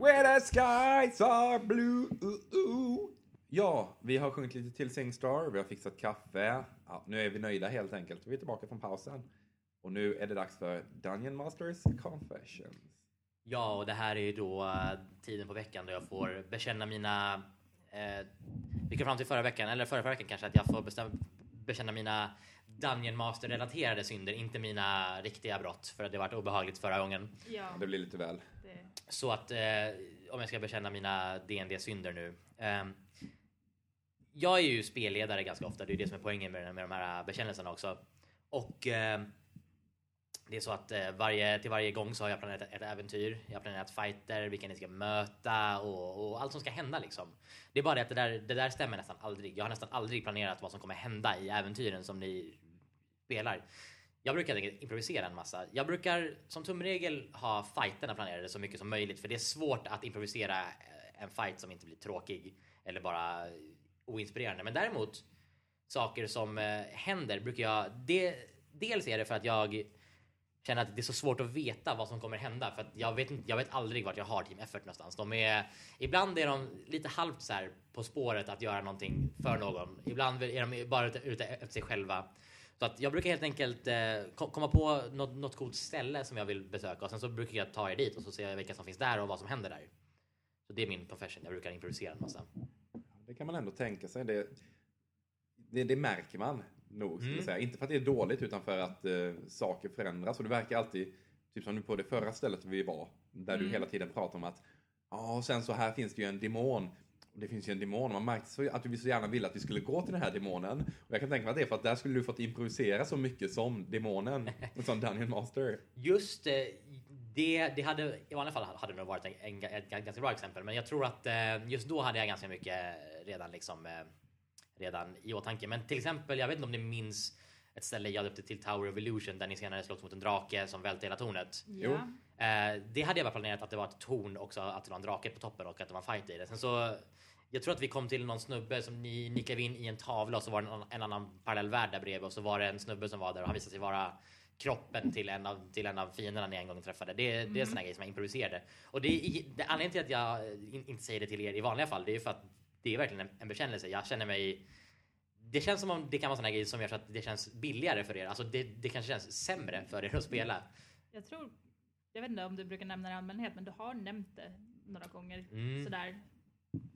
Where the skies are blue. Ja, vi har sjungit lite till Singstar, vi har fixat kaffe. Ja, nu är vi nöjda helt enkelt. Vi är tillbaka från pausen. Och nu är det dags för Dungeon Masters Confessions. Ja, och det här är ju då eh, tiden på veckan då jag får bekänna mina... Eh, vi kom fram till förra veckan, eller förra, förra veckan kanske, att jag får bestäm, bekänna mina Dungeon Master-relaterade synder, inte mina riktiga brott, för att det varit obehagligt förra gången. Ja, Det blir lite väl det, Så att eh, om jag ska bekänna mina dd synder nu. Eh, jag är ju spelledare ganska ofta, det är det som är poängen med, med de här bekännelserna också. Och eh, det är så att eh, varje, till varje gång så har jag planerat ett, ett äventyr. Jag har planerat fighter, vilka ni ska möta och, och allt som ska hända liksom. Det är bara det att det där, det där stämmer nästan aldrig. Jag har nästan aldrig planerat vad som kommer hända i äventyren som ni spelar. Jag brukar helt improvisera en massa. Jag brukar som tumregel ha fighterna planerade så mycket som möjligt för det är svårt att improvisera eh, en fight som inte blir tråkig eller bara oinspirerande. Men däremot saker som eh, händer brukar jag... Det, dels är det för att jag känner att det är så svårt att veta vad som kommer hända för att jag vet, inte, jag vet aldrig vart jag har Team Effort någonstans. De är, ibland är de lite halvt så här på spåret att göra någonting för någon. Ibland är de bara ute efter sig själva. Så att jag brukar helt enkelt eh, ko- komma på något, något coolt ställe som jag vill besöka och sen så brukar jag ta er dit och så ser jag vilka som finns där och vad som händer där. Så det är min profession. Jag brukar improvisera en massa. Det kan man ändå tänka sig. Det, det, det märker man nog, Mm. säga. Inte för att det är dåligt, utan för att eh, saker förändras. Och det verkar alltid, typ som nu på det förra stället vi var, där du Mm. hela tiden pratar om att ja, och sen så här finns det ju en demon. Och det finns ju en demon. Man märkte så att du så gärna ville att vi skulle gå till den här demonen. Och jag kan tänka mig att det är för att där skulle du fått improvisera så mycket som demonen, som Dungeon Master. Just eh, det, det hade i vanliga fall hade det nog varit en, en, ett ganska bra exempel, men jag tror att eh, just då hade jag ganska mycket redan liksom eh, redan i åtanke. Men till exempel, jag vet inte om ni minns ett ställe jag döpte till Tower of Illusion där ni senare slogs mot en drake som välte hela tornet. Jo. ja. Eh, det hade jag bara planerat att det var ett torn också, att det var en drake på toppen och att det var en fight i det. Sen så jag tror att vi kom till någon snubbe som ni nickade in i en tavla och så var det en, en annan parallell värld där bredvid och så var det en snubbe som var där och han visade sig vara kroppen till en av, till en av fienderna ni en gång träffade. Det, det är såna grejer som jag improviserade. Och det, är- det anledningen till att jag in, inte säger det till er i vanliga fall, det är för att det är verkligen en, en bekännelse. Jag känner mig det känns som om det kan vara såna grejer som gör så att det känns billigare för er. Alltså det, det kanske känns sämre för er att spela. Jag tror, jag vet inte om du brukar nämna det i allmänhet, men du har nämnt det några gånger Mm. sådär.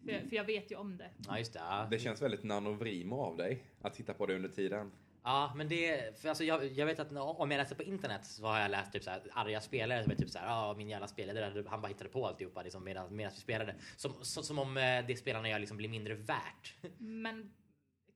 För, för jag vet ju om det. Ja, just det. Ja. Det känns väldigt nanovrimo av dig att titta på det under tiden. Ja, men det, för alltså jag, jag vet att om jag läser på internet så har jag läst typ så här arga spelare som är typ så här, ja min jävla spelare, han bara hittade på alltihopa liksom medan, medan vi spelade. Som, så, som om eh, det spelarna gör liksom blir mindre värt. Men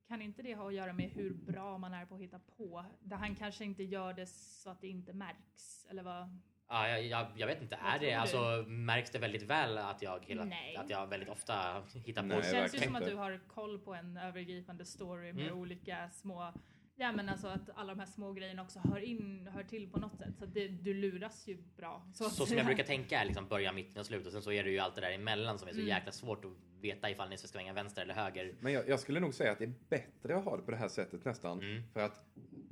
kan inte det ha att göra med hur bra man är på att hitta på? Där han kanske inte gör det så att det inte märks, eller vad? Ja, jag, jag, jag vet inte, är tror det alltså märks det väldigt väl att jag hela, Nej. att jag väldigt ofta hittar på Nej, Det känns ju som att du har koll på en övergripande story med Mm. olika små Ja men alltså att alla de här små grejerna också hör in, hör till på något sätt. Så att det, du luras ju bra. att Så som jag brukar tänka är liksom börja, mitten och slut och sen så är det ju allt det där emellan som är så Mm. jäkla svårt att veta ifall ni ska svänga vänster eller höger. Men jag, jag skulle nog säga att det är bättre att ha det på det här sättet nästan. Mm. För att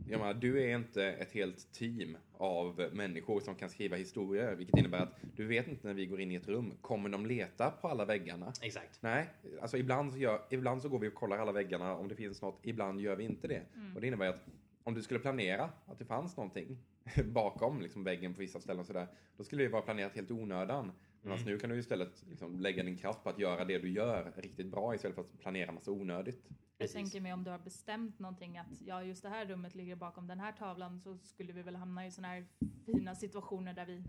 jag menar, du är inte ett helt team av människor som kan skriva historier. Vilket innebär att du vet inte när vi går in i ett rum, kommer de leta på alla väggarna? Exakt. Nej, alltså ibland så, gör, ibland så går vi och kollar alla väggarna om det finns något. Ibland gör vi inte det. Mm. Och det innebär att om du skulle planera att det fanns någonting bakom liksom, väggen på vissa ställen och sådär. Då skulle det vara planerat helt onödan. Medan Mm. nu kan du istället liksom, lägga din kraft på att göra det du gör riktigt bra istället för att planera massa onödigt. Jag tänker mig om du har bestämt någonting att ja, just det här rummet ligger bakom den här tavlan så skulle vi väl hamna i såna här fina situationer där vi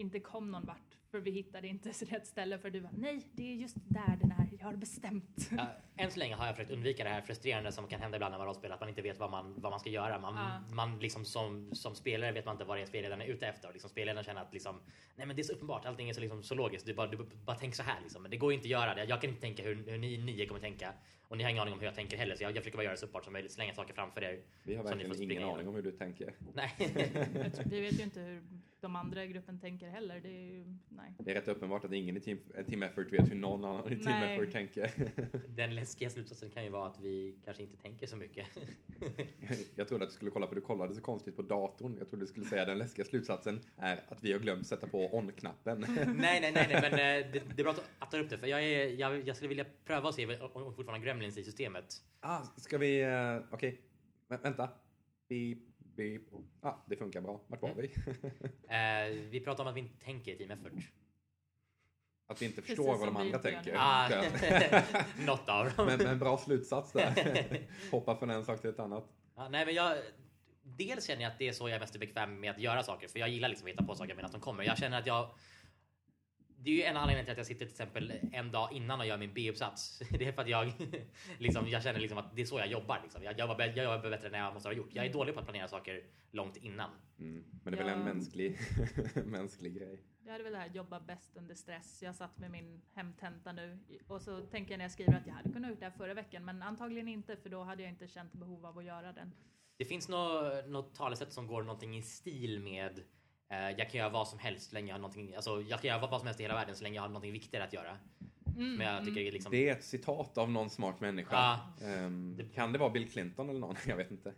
inte kom någon vart för vi hittade inte rätt ställe för du var nej, det är just där den är, jag har bestämt. Ja, än så länge har jag försökt undvika det här frustrerande som kan hända ibland när man rollspelar, att man inte vet vad man, vad man ska göra. Man, Ja. man liksom som, som spelare vet man inte vad det är spelledaren är ute efter. Och liksom spelledaren känner att liksom, nej men det är så uppenbart, allting är så, liksom, så logiskt. Du bara, du bara tänk så här liksom. Men det går inte att göra det. Jag kan inte tänka hur, hur ni nio kommer tänka. Och ni har ingen aning om hur jag tänker heller. Så jag, jag försöker bara göra det så uppenbart som möjligt, slänga saker framför er. Vi har verkligen får springa ingen igenom. aning om hur du tänker. Nej. Vi vet ju inte hur de andra i gruppen tänker heller. Det är ju, nej. Det är rätt uppenbart att ingen i Team, team Effort vet hur någon annan i Team Nej. Effort tänker. Den läskiga slutsatsen kan ju vara att vi kanske inte tänker så mycket. Jag trodde att du skulle kolla på, du kollade så konstigt på datorn. Jag trodde du skulle säga den läskiga slutsatsen är att vi har glömt sätta på on-knappen. nej, nej, nej, nej, men eh, det, det är bra att att ta upp det. För jag, är, jag, jag skulle vilja pröva och se om om fortfarande har gremlins i systemet. ah, ska vi, uh, okej, Vä- vänta. Beep, beep. Ah, det funkar bra. Vart var vi? Eh, vi pratar om att vi inte tänker i team effort. att vi inte Precis förstår vad de vi andra tänker. Ah, något av dem. men, men bra slutsats där. Hoppa från en sak till ett annat. Ja, nej, men jag, dels känner jag att det är så jag är mest bekväm med att göra saker. För jag gillar liksom att hitta på saker medan de kommer. Jag känner att jag... Det är ju en anledning till att jag sitter till exempel en dag innan och gör min B-uppsats. Det är för att jag, liksom, jag känner liksom att det är så jag jobbar. Liksom. Jag, jobbar, jag jobbar bättre än jag måste ha gjort. Jag är dålig på att planera saker långt innan. Mm. Men det är väl en Ja. mänsklig, mänsklig grej. Jag hade väl det här jobba bäst under stress. Jag satt med min hemtenta nu och så tänker jag när jag skriver att jag hade kunnat gjort det här förra veckan men antagligen inte för då hade jag inte känt behov av att göra den. Det finns något, något talesätt som går någonting i stil med jag kan göra vad som helst så länge jag har någonting, alltså jag kan göra vad som helst i hela världen så länge jag har någonting viktigare att göra. Mm, Men jag tycker det är liksom... Det är ett citat av någon smart människa. Ja. Ehm, Det- Kan det vara Bill Clinton eller någon? Jag vet inte.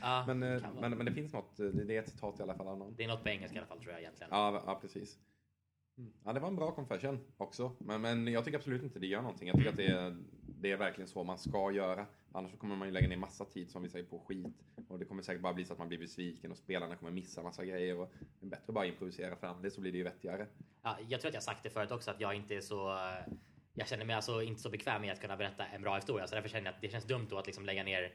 ja, Men, det eh, men, men det finns något, eh, det är ett citat i alla fall av någon. Det är något på engelska i alla fall tror jag egentligen. Ja, ja precis. Mm. Ja, det var en bra confession också. Men, men jag tycker absolut inte det gör någonting. Jag tycker att det är, det är verkligen så man ska göra. Annars så kommer man ju lägga ner massa tid som vi säger på skit. Och det kommer säkert bara bli så att man blir besviken och spelarna kommer missa massa grejer. Och det är bättre att bara improvisera fram det så blir det ju vettigare. Ja, jag tror att jag sagt det förut också att jag inte är så eh, jag känner mig alltså inte så bekväm med att kunna berätta en bra historia så därför känner jag att det känns dumt då att liksom lägga ner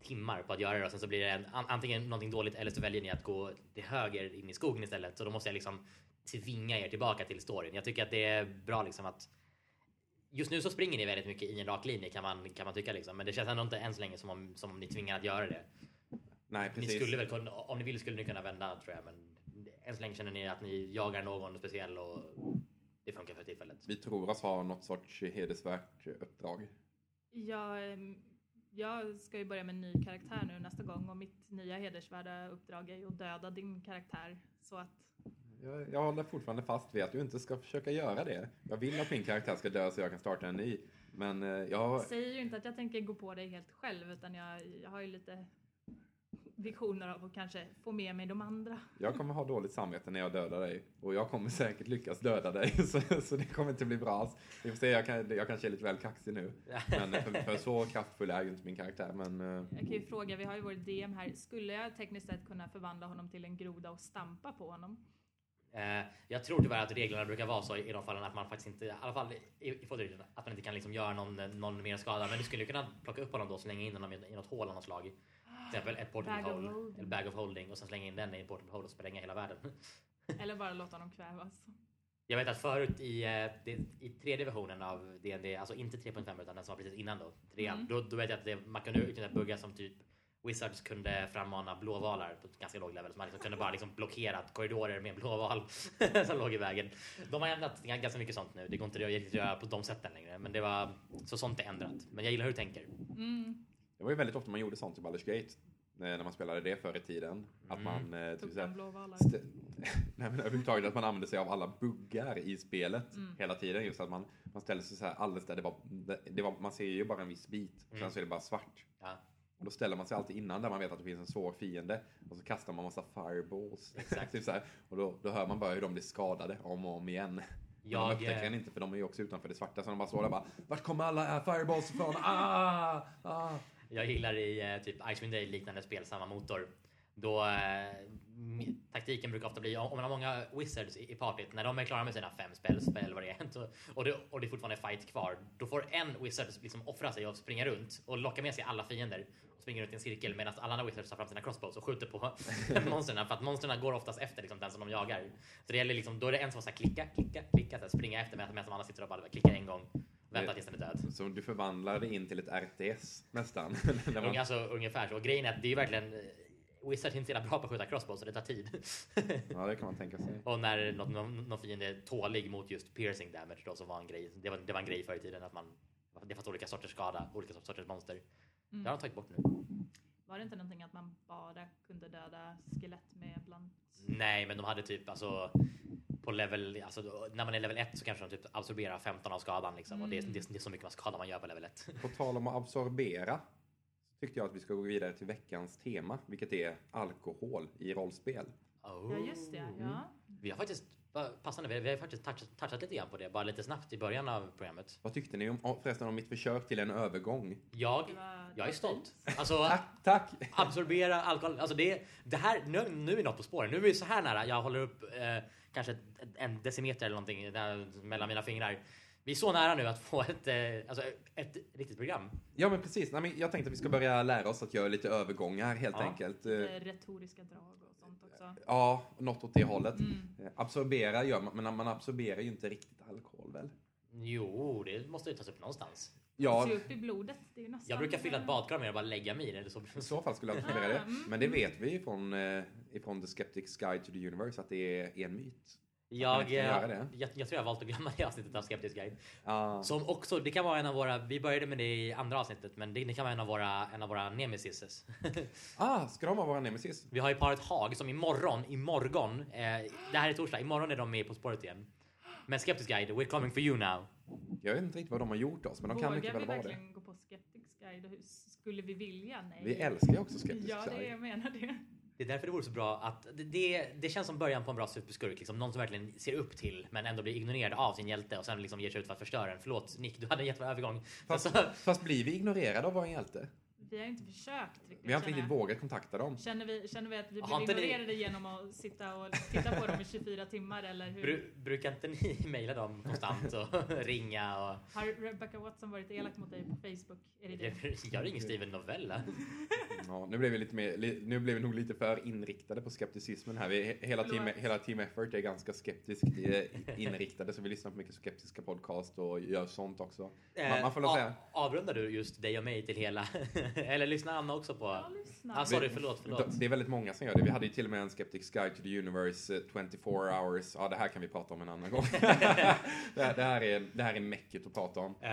timmar på att göra det och sen så blir det en, antingen någonting dåligt eller så väljer ni att gå till höger in i skogen istället så då måste jag liksom tvinga er tillbaka till storyn. Jag tycker att det är bra liksom att Just nu så springer ni väldigt mycket i en rak linje kan man, kan man tycka liksom. Men det känns ändå inte än så länge som om, som om ni tvingar att göra det. Nej, Ni precis. skulle väl kunna, om ni vill skulle ni kunna vända tror jag. Men än så länge känner ni att ni jagar någon speciell och det funkar för tillfället. Vi tror oss ha något sorts hedersvärt uppdrag. Jag, ehm, jag ska ju börja med en ny karaktär nu nästa gång och mitt nya hedersvärda uppdrag är ju att döda din karaktär. Så att Jag, jag håller fortfarande fast vid att du inte ska försöka göra det. Jag vill att min karaktär ska dö så jag kan starta en ny. Men eh, jag, säger ju inte att jag tänker gå på dig helt själv utan jag, jag har ju lite visioner av att kanske få med mig de andra. jag kommer ha dåligt samvete när jag dödar dig. Och jag kommer säkert lyckas döda dig. Så, så det kommer inte bli bra alls. Vi får se, jag, kan, jag kanske är lite väl kaxig nu. Men eh, för, för så kraftfull är ju inte min karaktär. Men eh, Jag kan ju fråga, vi har ju vår DM här, skulle jag tekniskt sett kunna förvandla honom till en groda och stampa på honom? Eh, jag tror tyvärr att reglerna brukar vara så i de fallen att man faktiskt inte, i alla fall i, i att man inte kan liksom göra någon, någon mer skada. Men du skulle kunna plocka upp honom då och slänga in honom i, något hål av något slag. Till exempel ett portable Bag of hole, holding. eller bag of holding och sen slänga in den i en portable hole och spränga hela världen. Eller bara låta honom kvävas? Jag vet att förut i, eh, i tredje versionen av D&D, alltså inte 3.5 utan den som var precis innan då, trean, Mm. då, då vet jag att det, man kunde utnyttja buggar som typ Wizards kunde frammana blåvalar på ett ganska låg level. Så man liksom kunde bara liksom blockera korridorer med blåval som låg i vägen. De har ändrat ganska mycket sånt nu. Det går inte att göra på de sätten längre. Men det var, så sånt är ändrat. Men jag gillar hur du tänker. Mm. det var ju väldigt ofta man gjorde sånt i Baldur's Gate. När man spelade det förr i tiden. Att Mm. man... Eh, typ Tog såhär, fram blåvalar. Nej men överhuvudtaget att man använde sig av alla buggar i spelet Mm. hela tiden. Just att man, man ställer sig så här alldeles där det var, det, det var, man ser ju bara en viss bit. och Mm. Sen så är det bara svart. Ja, Och då ställer man sig alltid innan där man vet att det finns en svår fiende. Och så kastar man massa fireballs. Exakt. typ så här. Och då, då hör man bara hur de blir skadade om och om igen. Jag, de upptäcker eh, den inte för de är ju också utanför det svarta. Så de bara står där bara Vart kommer alla fireballs ifrån? Ah! ah. jag gillar i eh, typ Icewind Dale liknande spel, samma motor. Då, eh, m- taktiken brukar ofta bli om man har många wizards i, partyt när de är klara med sina fem spells eller vad det är så- och det, och det fortfarande är fight kvar. Då får en wizard liksom offra sig och springa runt och locka med sig alla fiender och springer runt i en cirkel medan alla andra wizards tar fram sina crossbows och skjuter på monstren för att monstren går oftast efter liksom, den som de jagar. Så det gäller liksom, då är det en som måste klicka, klicka, klicka, så här, springa efter medan de andra sitter och bara klickar en gång. Väntar tills den är död. Så du förvandlar det in till ett RTS nästan. Alltså ungefär så. Och grejen är att det är verkligen Wizard är inte så jävla bra på att skjuta crossbow så det tar tid. Ja, det kan man tänka sig. och när någon, någon, någon fiende är tålig mot just piercing damage då så var en grej. Det var, det var en grej förr i tiden att man det fanns olika sorters skada, olika sorters monster. Det har de tagit bort nu. Var det inte någonting att man bara kunde döda skelett med bland... Nej, men de hade typ alltså på level, alltså när man är level 1 så kanske de typ absorberar 15 av skadan liksom och det, är- det, är- det är så mycket skada man gör på level 1. På tal om att absorbera tyckte jag att vi ska gå vidare till veckans tema, vilket är alkohol i rollspel. Oh. Ja, just det. Ja. Vi har faktiskt passande, vi har- faktiskt touchat, touchat lite grann på det, bara lite snabbt i början av programmet. Vad tyckte ni om, förresten om mitt försök till en övergång? Jag, jag är stolt. Alltså, Tack, tack! absorbera alkohol. Alltså det, det här, nu, nu är vi något på spåren. Nu är vi så här nära. Jag håller upp eh, kanske en decimeter eller någonting där, mellan mina fingrar. Vi är så nära nu att få ett, eh, alltså ett riktigt program. Ja, men precis. Nej, men jag tänkte att vi ska börja lära oss att göra lite övergångar helt Ja. enkelt. Eh, retoriska drag och sånt också. Ja, något åt det hållet. Mm. Eh, Absorbera gör man, men man absorberar ju inte riktigt alkohol väl? Jo, det måste ju tas upp någonstans. Ja, Se upp i blodet. Det är ju nästan... Jag brukar fylla ett badkar med och bara lägga mig i det. eller så. i så fall skulle jag absorbera det. Mm. Men det vet vi ifrån, eh, ifrån The Skeptic's Guide to the Universe att det är en myt. Jag, kan det. eh, jag, jag tror jag valt att glömma det avsnittet av Skeptisk Guide. Ja. Som också, det kan vara en av våra, vi började med det i andra avsnittet, men det, det kan vara en av våra, en av våra nemesises. Ah, ska de vara våra nemesis? Vi har ju paret Haag som imorgon, imorgon, eh, det här är torsdag, imorgon är de med På spåret igen. Men Skeptisk Guide, we're coming for you now. Jag vet inte riktigt vad de har gjort oss, men de kan Vågar mycket vi väl vara det. verkligen gå på Skeptics Guide? Hur skulle vi vilja? Nej. Vi älskar ju också Skeptic Ja, det är, Guide. jag menar det. Det är därför det vore så bra att det, det, känns som början på en bra superskurk, liksom någon som verkligen ser upp till men ändå blir ignorerad av sin hjälte och sen liksom ger sig ut för att förstöra den. Förlåt Nick, du hade en jättebra övergång. Fast, Alltså, fast blir vi ignorerade av vår hjälte? Vi har inte försökt riktigt. Vi har inte riktigt vågat kontakta dem. Känner vi, känner vi att vi blir inte ni- ignorerade genom att sitta och titta på dem i 24 timmar eller hur? bru, brukar inte ni mejla dem konstant och ringa och... Har Rebecca Watson varit elak mot dig på Facebook? Är det det? Jag ringer Steven Novella. Ja, nu blev vi lite mer, nu blev vi nog lite för inriktade på skepticismen här. Vi, hela, team, hela Team Effort är ganska skeptiskt eh, inriktade, så vi lyssnar på mycket skeptiska podcast och gör sånt också. Man, man får Eh, säga. av- Avrundar du just dig och mig till hela? Eller lyssnar Anna också på? Ja, lyssna. Ah, sorry, förlåt, förlåt. Det är väldigt många som gör det. Vi hade ju till och med en Skeptics Guide to the Universe eh, 24 hours. Ja, det här kan vi prata om en annan gång. det, här, det, här är, det här är mäcket att prata om. Eh,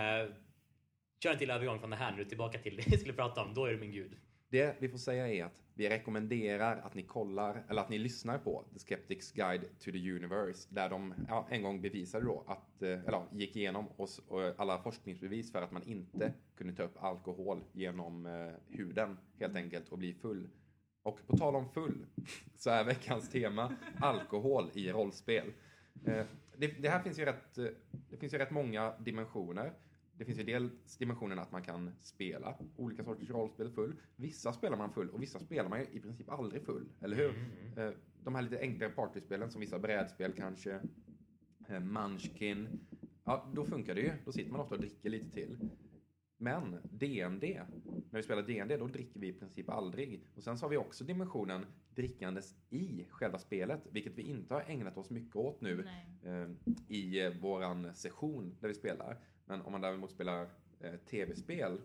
kör en till övergång från det här nu tillbaka till det vi skulle prata om. Då är du min gud. Det vi får säga är att vi rekommenderar att ni kollar, eller att ni lyssnar på The Skeptics Guide to the Universe, där de ja, en gång bevisade då att, eh, eller ja, gick igenom oss eh, alla forskningsbevis för att man inte kunde ta upp alkohol genom eh, huden helt enkelt och bli full. Och på tal om full så är veckans tema alkohol i rollspel. Eh, det, det här finns ju rätt, eh, det finns ju rätt många dimensioner. Det finns ju dels dimensionen att man kan spela olika sorters rollspel full. Vissa spelar man full och vissa spelar man ju i princip aldrig full, eller hur? Eh, De här lite enklare partyspelen som vissa brädspel kanske, eh, Munchkin, ja då funkar det ju. Då sitter man ofta och dricker lite till. Men D&D, när vi spelar D&D då dricker vi i princip aldrig. Och sen så har vi också dimensionen drickandes i själva spelet, vilket vi inte har ägnat oss mycket åt nu eh, i våran session där vi spelar. Men om man däremot spelar eh, tv-spel,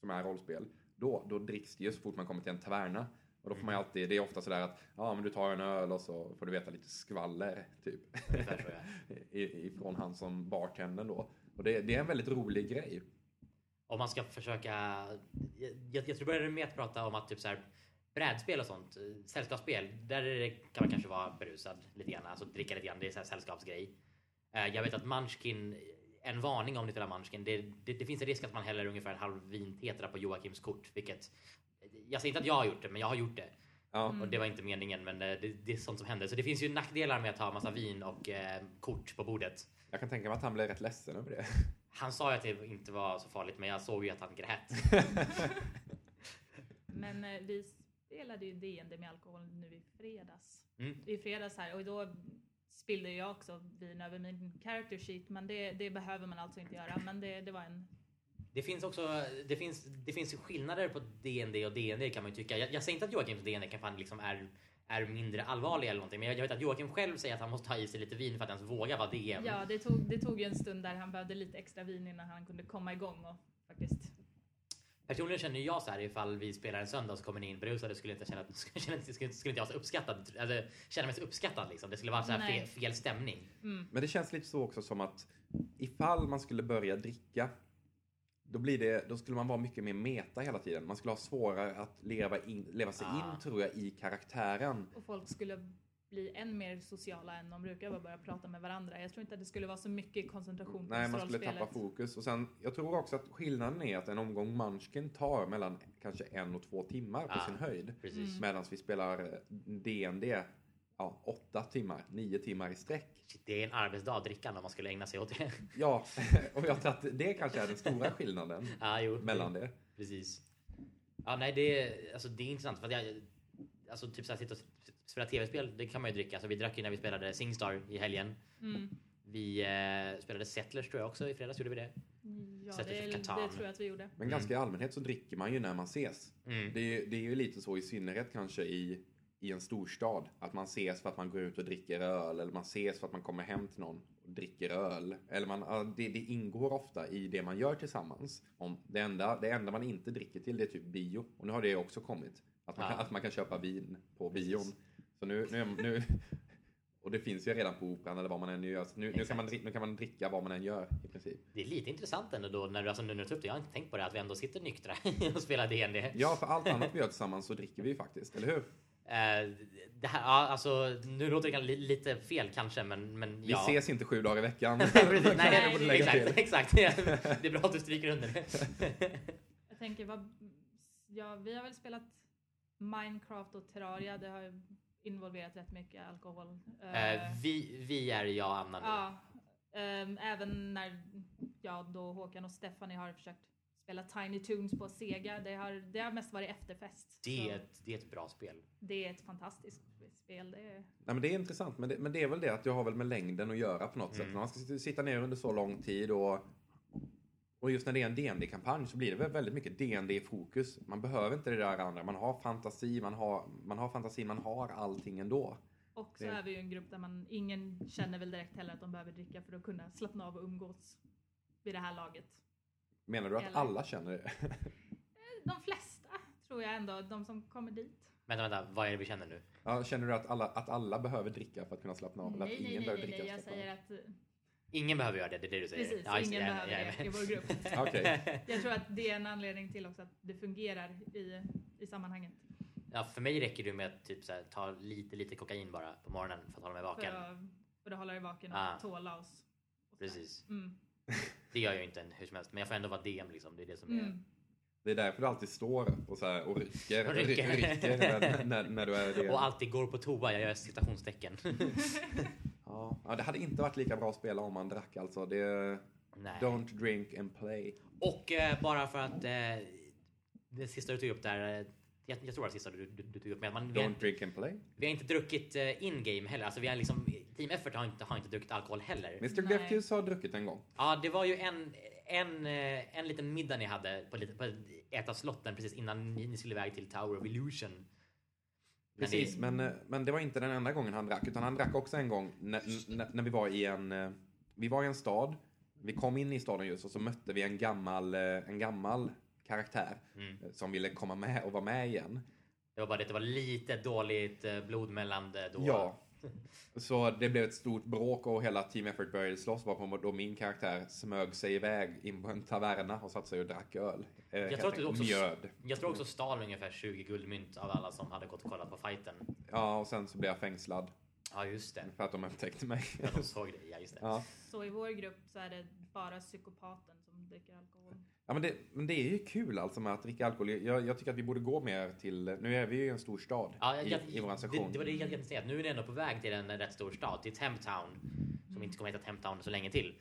som är rollspel, då, då dricks det ju så fort man kommer till en taverna. Och då får man ju alltid, det är ofta sådär att ja men du tar en öl och så får du veta lite skvaller typ. Ifrån han som bartendern då. Och det, det är en väldigt rolig grej. Om man ska försöka... Jag, jag tror började med att prata om att typ så här, brädspel och sånt, sällskapsspel, där kan man kanske vara berusad lite grann, alltså dricka lite grann, det är så här sällskapsgrej. Eh, Jag vet att Munchkin, en varning om spelar Munchkin, det, det, det finns en risk att man häller ungefär en halv vintetra på Joakims kort, vilket jag säger inte att jag har gjort det, men jag har gjort det. Ja, Och det var inte meningen, men eh, det, det är sånt som händer. Så det finns ju nackdelar med att ha massa vin och eh, kort på bordet. jag kan tänka mig att han blev rätt ledsen över det. Han sa ju att det inte var så farligt, men jag såg ju att han grät. Men eh, vi, spelade ju DND med alkohol nu i fredags. Mm. I fredags här och då spillde jag också vin över min character sheet men det, det behöver man alltså inte göra. Men det, det var en Det finns också det finns, det finns skillnader på D&D och D&D kan man ju tycka. Jag, jag säger inte att Joakims D&D-kampanj liksom är, är mindre allvarlig eller någonting, men jag, jag vet att Joakim själv säger att han måste ha i sig lite vin för att ens våga vara DM. Ja, det tog, det tog ju en stund där han behövde lite extra vin innan han kunde komma igång och faktiskt Personligen känner jag så här ifall vi spelar en söndag så kommer ni in berusade skulle inte känna att skulle, skulle, skulle inte jag så uppskattad, alltså, känna mig så uppskattad liksom. Det skulle vara så fel, fel stämning. Men det känns lite så också som att ifall man skulle börja dricka då, blir det, då skulle man vara mycket mer meta hela tiden. Man skulle ha svårare att leva, in, leva sig Ah. in, tror jag, i karaktären. och folk skulle bli än mer sociala än de brukar och börja prata med varandra. Jag tror inte att det skulle vara så mycket koncentration på Nej, man skulle tappa fokus. Och sen, jag tror också att skillnaden är att en omgång Munchkin tar mellan kanske en och två timmar på Ah. sin höjd. Precis. Mm. Medan vi spelar eh, D&D ja, åtta timmar, nio timmar i sträck. Shit, det är en arbetsdag att dricka om man skulle ägna sig åt det. Ja, och jag tror att det kanske är den stora skillnaden jo. mellan det. Precis. Ja, nej, det är, alltså, det är intressant för att jag, alltså typ så här, sitta och spela tv-spel, det kan man ju dricka. Alltså, vi drack ju när vi spelade Singstar i helgen. Mm. Vi eh, spelade Settlers tror jag också i fredags, gjorde vi det? Ja, Sätter det, det tror jag att vi gjorde. Men ganska i allmänhet så dricker man ju när man ses. Mm. Det är, det är ju lite så i synnerhet kanske i, i en storstad. Att man ses för att man går ut och dricker öl. Eller man ses för att man kommer hem till någon och dricker öl. Eller man, ja, det, det ingår ofta i det man gör tillsammans. Om det, enda, det enda man inte dricker till det är typ bio. Och nu har det också kommit. Att man, Ja. kan, att man kan köpa vin på Precis. bion. Så nu, nu, nu och det finns ju redan på operan eller vad man än gör. Så nu, nu, kan man, nu kan man dricka vad man än gör i princip. Det är lite intressant ändå då när du, alltså, nu när du tar upp det. Jag har inte tänkt på det att vi ändå sitter nyktra och spelar D&D. Ja, för allt annat vi gör tillsammans så dricker vi ju faktiskt, eller hur? Eh, det här, ja, alltså, nu låter det lite fel kanske, men, men Vi ja. ses inte sju dagar i veckan. Precis, nej, Nej, exakt, exakt. Det är bra att du stryker under det. Jag tänker, vad, ja, vi har väl spelat Minecraft och Terraria. Det har ju involverat rätt mycket alkohol. Eh, Eh, vi, vi är jag och Anna nu. ja, ehm, även när jag då Håkan och Stephanie har försökt spela Tiny Toons på Sega. Det har, det har mest varit efterfest. Det, är ett, det är ett bra spel. det är ett fantastiskt spel. Det är, Nej, men det är intressant, men det, men det är väl det att jag har väl med längden att göra på något sätt. Mm. När man ska sitta ner under så lång tid och, och just när det är en dd kampanj så blir det väl väldigt mycket dd i fokus. Man behöver inte det där andra. Man har fantasi, man har, man har fantasi, man har allting ändå. och så Det- är vi ju en grupp där man, ingen känner väl direkt heller att de behöver dricka för att kunna slappna av och umgås vid det här laget. Menar du att Eller- alla känner det? De flesta tror jag ändå, de som kommer dit. Vänta, vänta, vad är det vi känner nu? Ja, känner du att alla, att alla behöver dricka för att kunna slappna av? Eller Nej, att nej, ingen nej, behöver nej, dricka nej, jag säger av? att eh, Ingen behöver göra det, det är det du säger? precis, Ja, ingen jag- behöver jag är det i vår grupp. Okej. Jag tror att det är en anledning till också att det fungerar i, i sammanhanget. Ja, för mig räcker det med att typ, så här, ta lite, lite kokain bara på morgonen för att hålla mig För vaken. att, för att hålla dig vaken och Ah. tåla oss. Och. Precis. Mm. Det gör jag ju inte en hur som helst, men jag får ändå vara DM liksom. Det är det som är... Mm. Det är därför du alltid står upp och, så här, och rycker, Och rycker. rycker när, när, när du är det. Och alltid går på toa, jag gör citationstecken. Ja, ja, det hade inte varit lika bra att spela om man drack alltså. Det, Nej. don't drink and play. Och eh, bara för att eh, det sista du tog upp där, eh, jag, jag tror det var det sista du, du, du tog upp med att man, vi, har, Don't drink and play. vi har inte druckit eh, in-game heller. Alltså vi har liksom, Team Effort har inte, har inte druckit alkohol heller. Mr. Nej. Grefkius har druckit en gång. Ja, det var ju en, en, eh, en liten middag ni hade på, lite, på ett av slotten precis innan ni, ni skulle iväg till Tower of Illusion. Men Precis, det- men, eh, men det var inte den enda gången han drack. Utan han drack också en gång när, när, vi var i en... eh, Vi var i en stad. Vi kom in i staden just och så mötte vi en gammal, eh, en gammal karaktär Mm. som ville komma med och vara med igen. Det var bara det, det var lite dåligt eh, blodmällande då. Ja. Så det blev ett stort bråk och hela Team Effort började slåss varpå då min karaktär smög sig iväg in på en taverna och satte sig och drack öl. Eh, helt tror att du också- Mjöd. Jag tror också stal ungefär 20 guldmynt av alla som hade gått och kollat på fighten. Ja, och sen så blev jag fängslad Ja, just det. för att de upptäckte mig. Ja, de såg det. Ja, just det. Ja. Så i vår grupp så är det bara psykopaten som dricker alkohol. Ja, men det, men det är ju kul alltså med att dricka alkohol. Jag, jag tycker att vi borde gå mer till, nu är vi ju i en stor stad Ja, i, jag, i vår det, sektion. det var det jag tänkte säga. att Nu är ni ändå på väg till en rätt stor stad, till Temptown. Som inte kommer heta Temptown så länge till.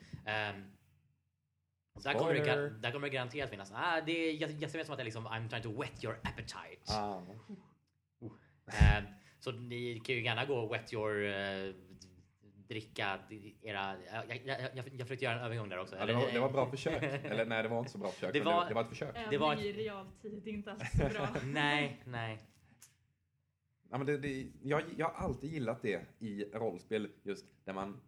Och där, kommer det, där kommer det garanterat finnas. Ah, det är, jag, jag ser det som att det är liksom I'm trying to wet your appetite. Ah. Eh, så ni kan ju gärna gå och wet your eh, dricka era... Jag, jag, jag, jag försökte göra en övergång där också. Ja, det, var, det var bra försök. Eller nej, det var inte så bra försök. Det var- det, det var ett försök. Det var- i realtid, inte alls så bra. nej, nej. Ja, men det, det, jag, jag har alltid gillat det i rollspel, just där man...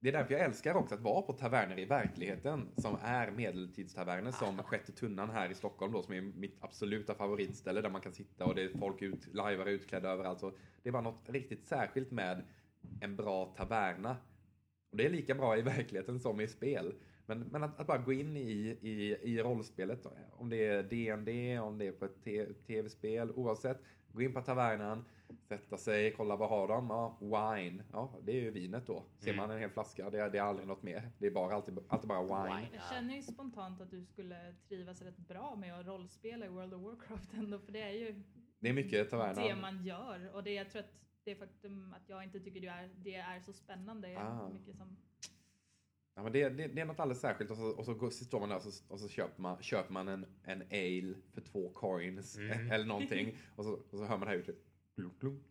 Det är därför jag älskar också att vara på taverner i verkligheten, som är medeltidstaverner som Sjätte Tunnan här i Stockholm då, som är mitt absoluta favoritställe där man kan sitta och det är folk ut, lajvare utklädda överallt. Så det är bara något riktigt särskilt med en bra taverna. Och det är lika bra i verkligheten som i spel. Men, men att, att bara gå in i, i, i rollspelet, om det är D&D, om det är på ett tv-spel, oavsett. Gå in på tavernan, sätta sig, kolla vad har de? Ja, wine. Ja, det är ju vinet då. Ser Mm. man en hel flaska, det är, det är aldrig något mer. Det är bara, alltid, alltid bara wine. Wine. Jag känner ju spontant att du skulle trivas rätt bra med att rollspela i World of Warcraft ändå, för det är ju Det är mycket det man gör. Och det, jag tror att det faktum att jag inte tycker det är, det är så spännande Ah. mycket som... Ja, men det, det, det är något alldeles särskilt och så, och så går- så står man där och så, och så köper man, köper man en, en ale för två coins Mm. eller någonting och så, och så hör man det här ute. Blunk, blunk.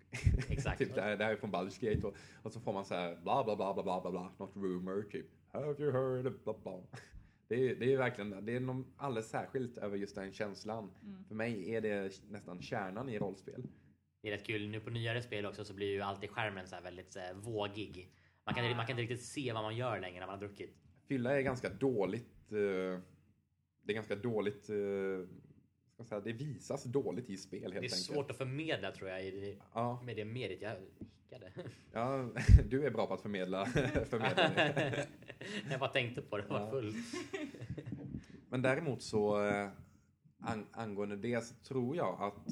Exakt. typ det här, det här är från Baldur's Gate och, och så får man så här bla bla bla bla bla bla bla, not rumor typ. Have you heard of bla bla. Det är, det är verkligen, det är något alldeles särskilt över just den känslan. Mm. För mig är det nästan kärnan i rollspel. Det är rätt kul. Nu på nyare spel också så blir ju alltid skärmen så väldigt så här, vågig. Man kan, man kan inte riktigt se vad man gör längre när man har druckit. Fylla är ganska dåligt, eh, det är ganska dåligt, eh, ska jag säga, det visas dåligt i spel helt Det är enkelt. svårt att förmedla tror jag i Ja, med det mediet. Jag hickade. ja, du är bra på att förmedla, förmedla jag bara tänkte på det och var Ja. full. Men däremot så eh, an, angående det så tror jag att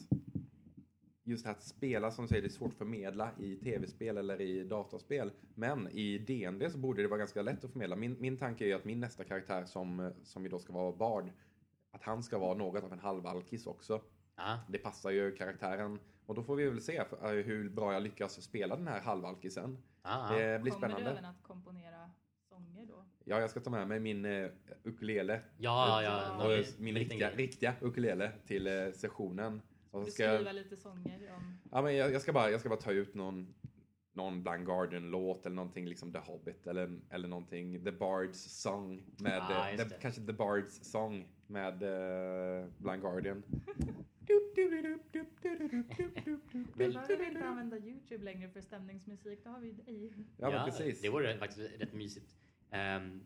just det här att spela som du säger, det är svårt att förmedla i tv-spel eller i dataspel. Men i D&D så borde det vara ganska lätt att förmedla. Min, min tanke är ju att min nästa karaktär som, som vi då ska vara Bard, att han ska vara något av en halvalkis också. Ja, Det passar ju karaktären. Och då får vi väl se eh, hur bra jag lyckas spela den här halvalkisen. ja, ja. Det blir Kommer du spännande. även att komponera sånger då? Ja, jag ska ta med mig min uh, ukulele ja, ja, och min riktiga, riktiga ukulele till eh, sessionen. Och så Du ska skriva jag, lite sånger om... ja, men jag, jag, ska bara, jag ska bara ta ut någon, någon Blind Guardian-låt eller någonting liksom The Hobbit eller, eller någonting The Bards Song med, Ja, eh, just the, det. kanske The Bards Song med uh, Blind Guardian. Vi inte använda Youtube längre för stämningsmusik? Då har vi dig. Ja, men precis. Det vore faktiskt rätt mysigt. Ehm,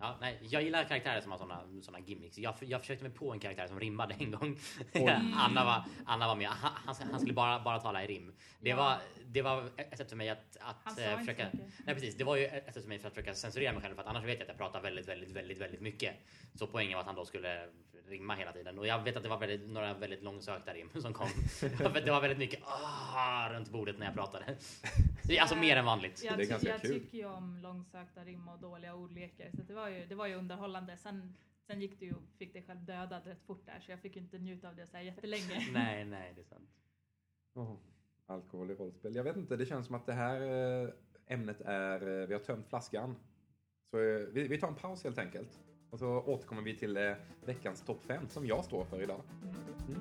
ja, nej, jag gillar karaktärer som har såna, såna gimmicks. Jag, jag försökte mig på en karaktär som rimmade en gång. Anna, var, Anna var med. Han, han, han skulle bara, bara tala i rim. Det, Ja. var, det var ett sätt för mig att, Han att sa eh, inte försöka... Nej precis, det var ju ett sätt för mig för att försöka censurera mig själv för att annars vet jag att jag pratar väldigt, väldigt, väldigt, väldigt mycket. Så poängen var att han då skulle rimma hela tiden och jag vet att det var väldigt, några väldigt långsökta rim som kom. det var väldigt mycket ah, runt bordet när jag pratade. Så, alltså mer än vanligt. Jag, Det är ty- ganska jag kul. tycker ju om långsökta rim och dåliga ordlekar så det var ju, det var ju underhållande. Sen, sen gick du ju och fick dig själv dödad rätt fort där så jag fick ju inte njuta av det så här jättelänge. Nej, nej, det är sant. Oh, alkohol i rollspel. Jag vet inte, det känns som att det här eh, ämnet är, eh, vi har tömt flaskan. Så eh, vi, vi tar en paus helt enkelt. Och så återkommer vi till eh, veckans topp 5 som jag står för idag. Mm.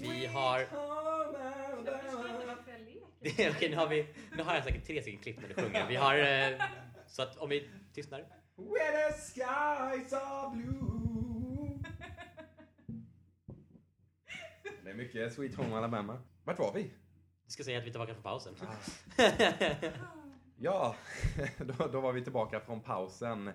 Vi har... Jag förstår inte varför jag leker. Okej, nu har vi... Nu har jag säkert tre stycken klipp när du sjunger. Vi har... eh, Så att om vi tystnar. Where the skies are blue. Mycket Sweet Home Alabama. Vart var vi? Du ska säga att vi är tillbaka från pausen. Ja, då, då var vi tillbaka från pausen.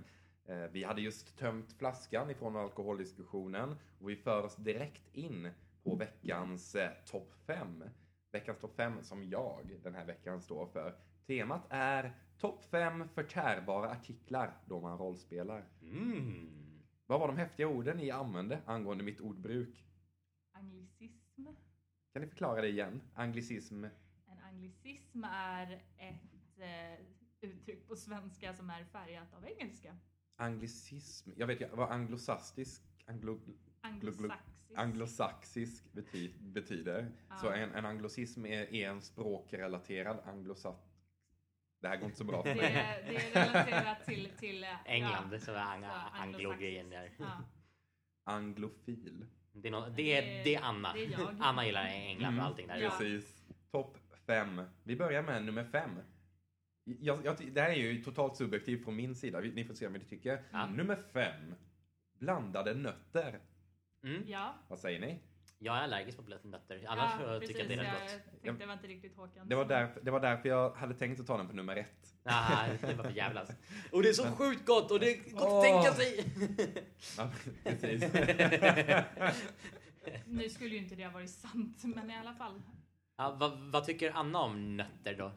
Eh, Vi hade just tömt flaskan ifrån alkoholdiskussionen och vi för oss direkt in på veckans eh, topp 5. Veckans topp 5 som jag den här veckan står för. Temat är topp 5 förtärbara artiklar då man rollspelar. Mm. Vad var de häftiga orden ni använde angående mitt ordbruk? Kan ni förklara det igen? Anglicism. En anglicism är ett eh, uttryck på svenska som är färgat av engelska. Anglicism. Jag vet ju vad anglosastisk, anglo, Anglosaxisk. anglosaxisk bety, betyder. Ja. Så en, en anglosism är, är en språkrelaterad anglosax... Det här går inte så bra för Det, mig. är- det är relaterat till, till England, Ja, så är ang- där. Ja. Anglofil. Det är, nå- det, är, det är Anna. Det är. Anna gillar England och allting där. Precis. Topp fem. Vi börjar med nummer fem. Jag, jag, det här är ju totalt subjektivt från min sida. Ni får se vad ni tycker. Ja. Nummer fem. Blandade nötter. Mm. Ja, Vad säger ni? Jag är allergisk på nötter. Annars så tycker jag det är rätt jag gott. tänkte det var inte riktigt Håkan. Det var, därför, det var därför jag hade tänkt att ta den på nummer ett. Ah, det var för jävlas. Och det är så sjukt gott och det är gott Åh. att tänka sig. Ja, precis. Nu skulle ju inte det ha varit sant, men i alla fall. Ja, vad, vad tycker Anna om nötter då?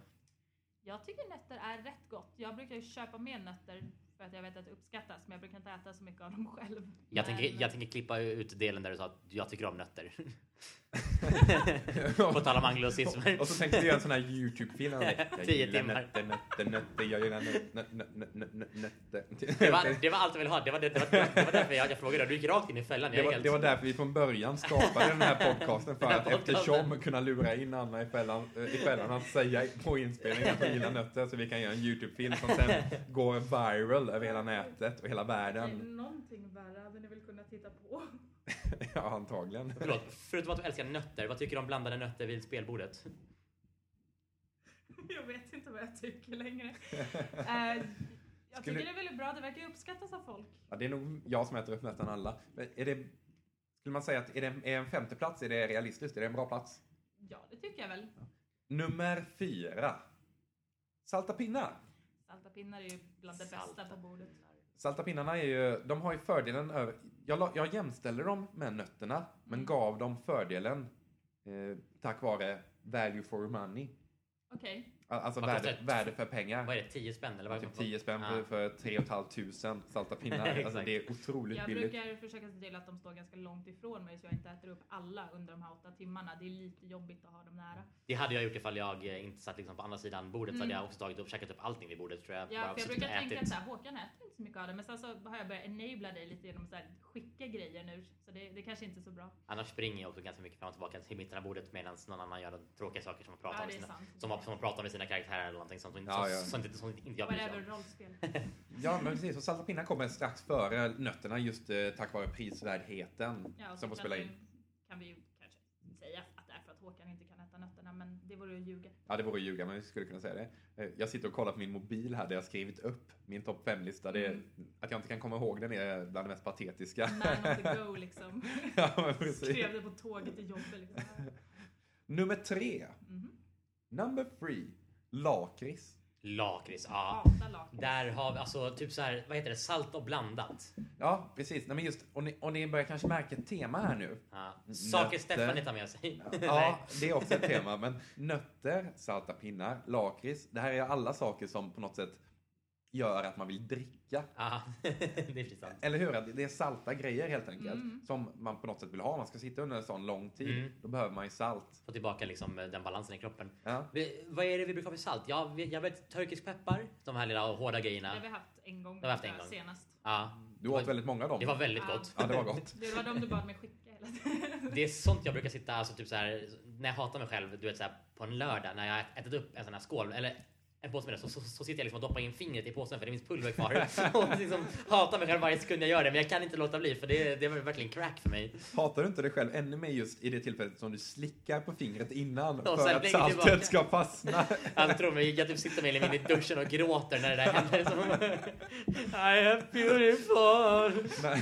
Jag tycker nötter är rätt gott. Jag brukar ju köpa mer nötter för att jag vet att det uppskattas, men jag brukar inte äta så mycket av dem själv. Jag Men- tänker, jag tänker klippa ut delen där du sa att jag tycker om nötter. På tal om anglosismer. Och så tänkte jag göra en sån här YouTube-film. Tio timmar. Nötter, nötter, nötter. Jag gillar nöt- nöt- nöt- nöt- nöt- nöt- nötter. Det var, det var allt jag ville ha. Det var, det, det var, det var därför jag, jag frågade. Du gick rakt in i fällan. Det var, helt... det var därför vi från början skapade den här podcasten. För att eftersom kunna lura in Anna i fällan, eh, i fällan att säga på inspelningen att hon gillar nötter. Så vi kan göra en YouTube-film som sen går viral över hela nätet och hela Det är världen. någonting värre hade ni väl kunnat titta på. Ja, antagligen. Förlåt, förutom att du älskar nötter, vad tycker du om blandade nötter vid spelbordet? Jag vet inte vad jag tycker längre. Eh, jag Skulle- tycker det är väldigt bra. Det verkar uppskattas av folk. Ja, det är nog jag som äter upp nästan alla. Men är det, skulle man säga att är, det, är en femte plats är det realistiskt? Är det en bra plats? Ja, det tycker jag väl. Nummer fyra. Salta pinnar. Salta pinnar är ju bland det Salta bästa på bordet. Salta pinnarna är ju, de har ju fördelen över, jag, jag jämställer dem med nötterna, men Mm. gav dem fördelen eh, tack vare value for money. Okej. Al- Alltså värde, värde för pengar. Vad är det? 10 spänn eller vad? Typ 10 spänn Ja. för, för 3 500 salta pinnar. alltså det är otroligt Jag billigt. brukar försöka se till att de står ganska långt ifrån mig så jag inte äter upp alla under de här åtta timmarna. Det är lite jobbigt att ha dem nära. Det hade jag gjort ifall jag eh, inte satt liksom på andra sidan bordet så hade Mm. jag också tagit upp, käkat upp allting vid bordet tror jag. Ja, Bara för jag brukar tänka ätit. att så här, Håkan äter inte så mycket av det, men sen så har jag börjat enabla dig lite genom att skicka grejer nu. Så det, det kanske inte är så bra. Annars springer jag också ganska mycket fram och tillbaka till mitten av bordet medan någon annan gör tråkiga saker som att prata, Ja, om, sina, som, som att prata med sina karaktärer eller någonting som, som, Ja, ja. som, som, inte- som inte jag bryr Whatever, om. rollspel. Ja, men precis. Och salta pinnar kommer strax före nötterna just eh, tack vare prisvärdheten Ja, som får kan, spela vi, in. kan vi ju kanske säga att det är för att Håkan inte kan äta nötterna, men det vore ju att ljuga. Ja, det vore att ljuga, men vi skulle kunna säga det. Eh, Jag sitter och kollar på min mobil här där jag skrivit upp min topp 5-lista. Det är, Mm. Att jag inte kan komma ihåg den är bland det mest patetiska. Man on the go liksom. ja, men precis. Skrev det på tåget till jobbet liksom. Nummer tre. Mhm. Number three. Lakrits. Lakrits, ja. Där har vi alltså typ så här, vad heter det, salt och blandat. Ja, precis. Nej, men just, och, ni, och ni börjar kanske märka ett tema här nu. Ja. Saker. Stephanie tar med sig. Ja, det är också ett tema. Men nötter, salta pinnar, lakrits. Det här är alla saker som på något sätt gör att man vill dricka. Ja, det är sant. Eller hur? Att Det är salta grejer helt enkelt. Mm. Som man på något sätt vill ha. Man ska sitta under en sån lång tid. Mm. Då behöver man ju salt. Få tillbaka liksom den balansen i kroppen. Ja. Vi, vad är det vi brukar ha för salt? Ja, vi- jag vet turkisk peppar, de här lilla hårda Det grejerna. har vi haft en gång, Det har vi haft en gång. senast. Ja, Du åt väldigt många av dem. det var väldigt Ja. gott. Ja, det var gott. Det var de du bad mig skicka hela tiden. Det är sånt jag brukar sitta, alltså typ så här, när jag hatar mig själv, du vet så här, på en lördag när jag ätit upp en sån här skål, eller en påse med det, så, så, så sitter jag liksom och doppar in fingret i påsen för det finns pulver kvar. och liksom hatar mig själv varje sekund jag gör det, men jag kan inte låta bli för det, det var verkligen crack för mig. Hatar du inte dig själv ännu mer just i det tillfället som du slickar på fingret innan Och för att saltet tillbaka. ska fastna? Alltså tro mig, jag typ sitter med min i duschen och gråter när det där händer. Som, I am beautiful. när,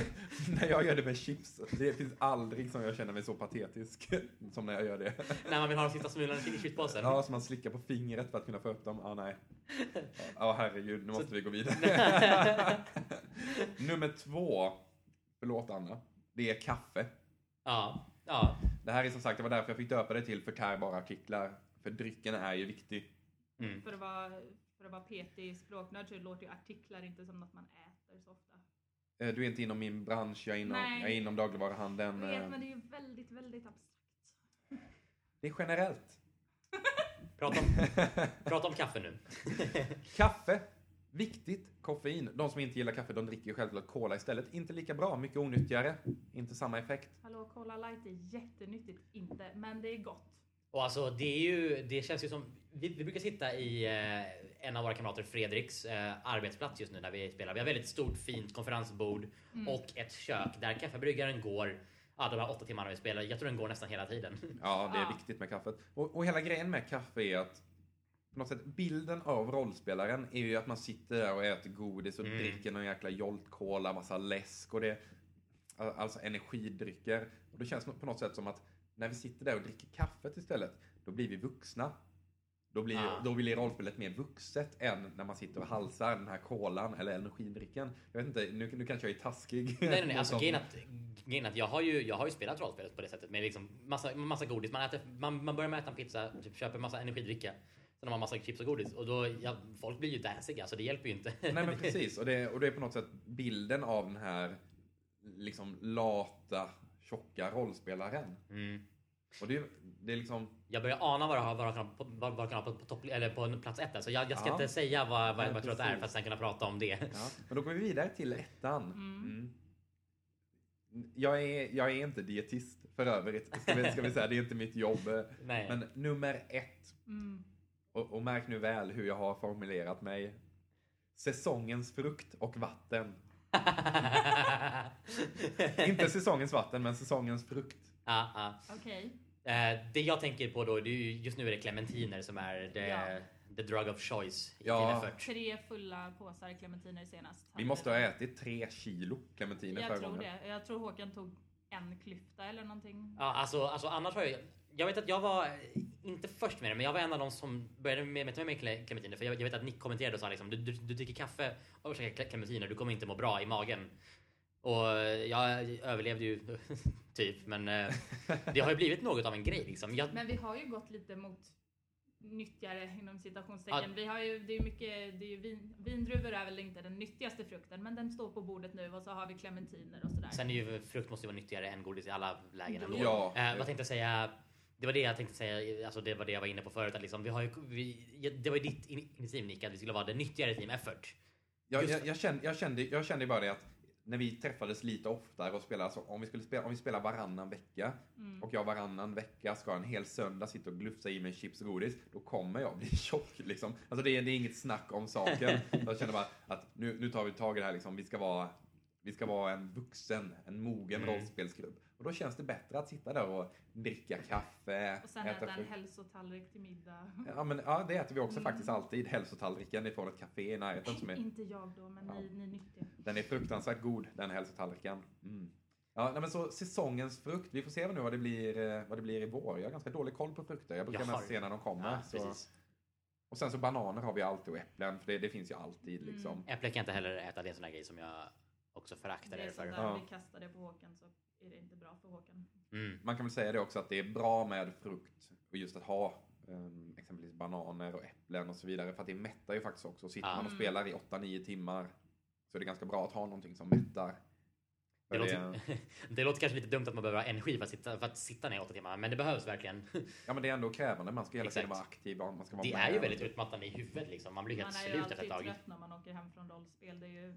när jag gör det med chips, det finns aldrig som jag känner mig så patetisk som när jag gör det. när man vill ha de sista smulorna i chipspåsen. Ja, så man slickar på fingret för att kunna få upp dem. Ja, nej. Ja, herregud, nu måste vi gå vidare. Nummer två, förlåt Anna, det är kaffe. Ja, ja. Det här är som sagt, det var därför jag fick döpa det till förtärbara artiklar. För drycken är ju viktig. Mm. För att vara, för att vara petig språknörd så låter ju artiklar inte som något man äter så ofta. Eh, Du är inte inom min bransch, jag är inom, Nej. jag är inom dagligvaruhandeln. Jag vet, eh, men det är ju väldigt, väldigt abstrakt. Det är generellt. Prata om, prata om kaffe nu. Kaffe, viktigt. Koffein. De som inte gillar kaffe, de dricker ju självklart cola istället. Inte lika bra, mycket onyttigare. Inte samma effekt. Hallå, Cola Light är jättenyttigt, inte, men det är gott. Och alltså det är ju, det känns ju som, vi, vi brukar sitta i eh, en av våra kamrater Fredriks eh, arbetsplats just nu när vi spelar. Vi har väldigt stort fint konferensbord och ett kök där kaffebryggaren går Ja, de här åtta timmarna vi spelar. Jag tror den går nästan hela tiden. Ja, det är Ja. viktigt med kaffet. Och, och hela grejen med kaffe är att på något sätt, bilden av rollspelaren är ju att man sitter där och äter godis och Mm. dricker någon jäkla Jolt Cola, massa läsk och det, alltså energidrycker. Och det känns på något sätt som att när vi sitter där och dricker kaffet istället, då blir vi vuxna. Då blir, Ah. då blir rollspelet mer vuxet än när man sitter och halsar den här kolan eller energidrycken. Jag vet inte, nu, nu kanske jag är taskig. Nej, nej, nej. Alltså, grejen att, grejen att jag, har ju, jag har ju spelat rollspelet på det sättet med liksom massa, massa godis. Man, äter, man, man börjar med att äta en pizza, typ köper massa energidricka. Sen har man massa chips och godis och då, ja, folk blir ju däsiga så det hjälper ju inte. Nej men precis, och det, och det är på något sätt bilden av den här liksom lata, tjocka rollspelaren. Mm. Och det, det är liksom, Jag börjar ana vad du har, vad du kan ha på, kan ha på, på, topp, eller på plats ett. Så jag, jag ska Ja. inte säga vad, vad, jag tror att det är för att sen kunna prata om det. ja. Men då går vi vidare till ettan. Mm. Jag, är, jag är inte dietist för övrigt, ska vi, ska vi säga. Det är inte mitt jobb. Nej. Men nummer ett, Mm. och, och märk nu väl hur jag har formulerat mig. Säsongens frukt och vatten. Inte säsongens vatten, men säsongens frukt. Ja, ja. Okej. Eh, det jag tänker på då, det är ju, just nu är det clementiner som är the, Ja. the drug of choice i Ja. Team Effort. Tre fulla påsar clementiner senast. Vi måste ha ätit tre kilo clementiner Jag förra tror gången. det. Jag tror Håkan tog en klyfta eller någonting. Ja, alltså, alltså annars har jag... Jag vet att jag var, inte först med det, men jag var en av de som började med, med, med cle- clementiner. För jag, jag vet att Nick kommenterade och sa liksom, du, du, du dricker kaffe och käkar cle- clementiner, du kommer inte må bra i magen. Och jag överlevde ju typ, men eh, det har ju blivit något av en grej liksom. Jag, Men vi har ju gått lite mot nyttigare inom citationstecken. Ja. Vi har ju, det är mycket, det är ju vin, vindruvor är väl inte den nyttigaste frukten, men den står på bordet nu och så har vi clementiner och sådär. sen är ju frukt måste ju vara nyttigare än godis i alla lägen ändå. Ja. Eh, vad tänkte jag säga? Det var det jag tänkte säga, alltså det var det jag var inne på förut. Att liksom, vi har ju, vi, det var ju ditt in- initiativ Nick, att vi skulle vara det nyttigare team effort. Jag, Just- jag, jag, kände, jag, kände, jag kände bara det att när vi träffades lite oftare och spelade, alltså om vi skulle spela, om vi spelar varannan vecka Mm. och jag varannan vecka ska en hel söndag sitta och glufsa i mig chips och godis, då kommer jag bli tjock liksom. Alltså det är, det är inget snack om saken. Jag känner bara att nu, nu tar vi tag i det här liksom. Vi ska vara, vi ska vara en vuxen, en mogen Mm. rollspelsgrupp. Och då känns det bättre att sitta där och dricka kaffe, Och sen äta en frukt. hälsotallrik till middag. Ja, men ja, det äter vi också Mm. faktiskt alltid. Hälsotallriken ifrån ett café i närheten som är Inte jag då, men Ja. ni, ni är nyttiga. Den är fruktansvärt god, den hälsotallriken. Mm. Ja, nej, men så säsongens frukt. Vi får se nu vad det blir, eh, vad det blir i vår. Jag har ganska dålig koll på frukter. Jag brukar Jag mest se när de kommer. Ja, så. precis. Och sen så bananer har vi alltid och äpplen, för det, det finns ju alltid Mm. liksom. Äpple kan jag inte heller äta, det är en sån här grej som jag också föraktar Det är er sånt för. där, Ja. vi kastar det på Håkan så är det inte bra för Håkan. Mm. Man kan väl säga det också att det är bra med frukt och just att ha um, exempelvis bananer och äpplen och så vidare. För att det mättar ju faktiskt också. Sitter Ja. man och Mm. spelar i 8-9 timmar så är det ganska bra att ha någonting som mättar. Det, låter, det låter kanske lite dumt att man behöver ha energi för att sitta, för att sitta ner i åtta timmar, men det behövs verkligen. Ja men det är ändå krävande. Man ska hela tiden vara aktiv. Man ska vara Det är ju väldigt utmattande i huvudet liksom. Man blir helt Man är ju slut efter ett alltid tag. trött när man åker hem från rollspel. Det är ju...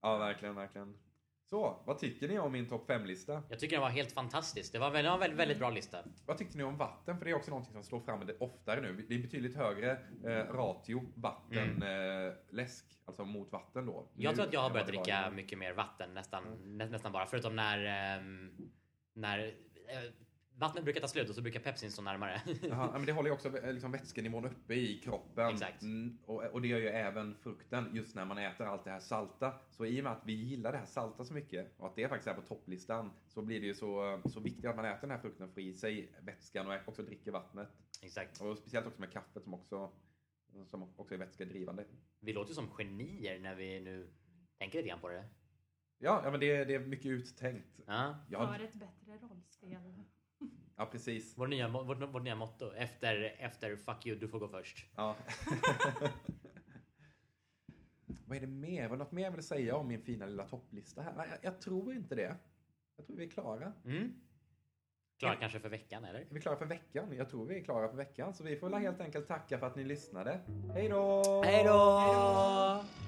Ja, verkligen, verkligen. Så, vad tycker ni om min topp 5-lista? Jag tycker den var helt fantisk. Det var, en väldigt, väldigt bra lista. Vad tyckte ni om vatten? För det är också någonting som slår fram det oftare nu. Det är betydligt högre eh, ratio vatten, eh, läsk, alltså mot vatten då. Mm. Jag Nu tror att jag har börjat dricka mycket mer vatten nästan, Mm. nä, nästan bara. Förutom när, ehm, när eh, vattnet brukar ta slut och så brukar pepsin stå närmare. Jaha, men det håller ju också eh, liksom, vätskenivån uppe i kroppen. Exakt. Mm, och, och det gör ju även frukten just när man äter allt det här salta. Så i och med att vi gillar det här salta så mycket och att det faktiskt är på topplistan så blir det ju så, så viktigt att man äter den här frukten, får i sig vätskan och också dricker vattnet. Exakt. Och speciellt också med kaffet som också, som också är vätskedrivande. Vi låter som genier när vi nu tänker lite grann på det. Ja, ja men det, det är mycket uttänkt. Ja. Ja, För ett bättre rollspel. Ja precis. Vår nya, vårt, vårt nya motto efter, efter fuck you, du får gå först. Ja. Vad är det mer? Var det något mer jag vill säga om min fina lilla topplista här? Nej, jag, jag tror inte det. Jag tror vi är klara. Mm. Klara kanske för veckan eller? Är vi klara för veckan? Jag tror vi är klara för veckan. Så vi får väl helt enkelt tacka för att ni lyssnade. Hej då! Hej då!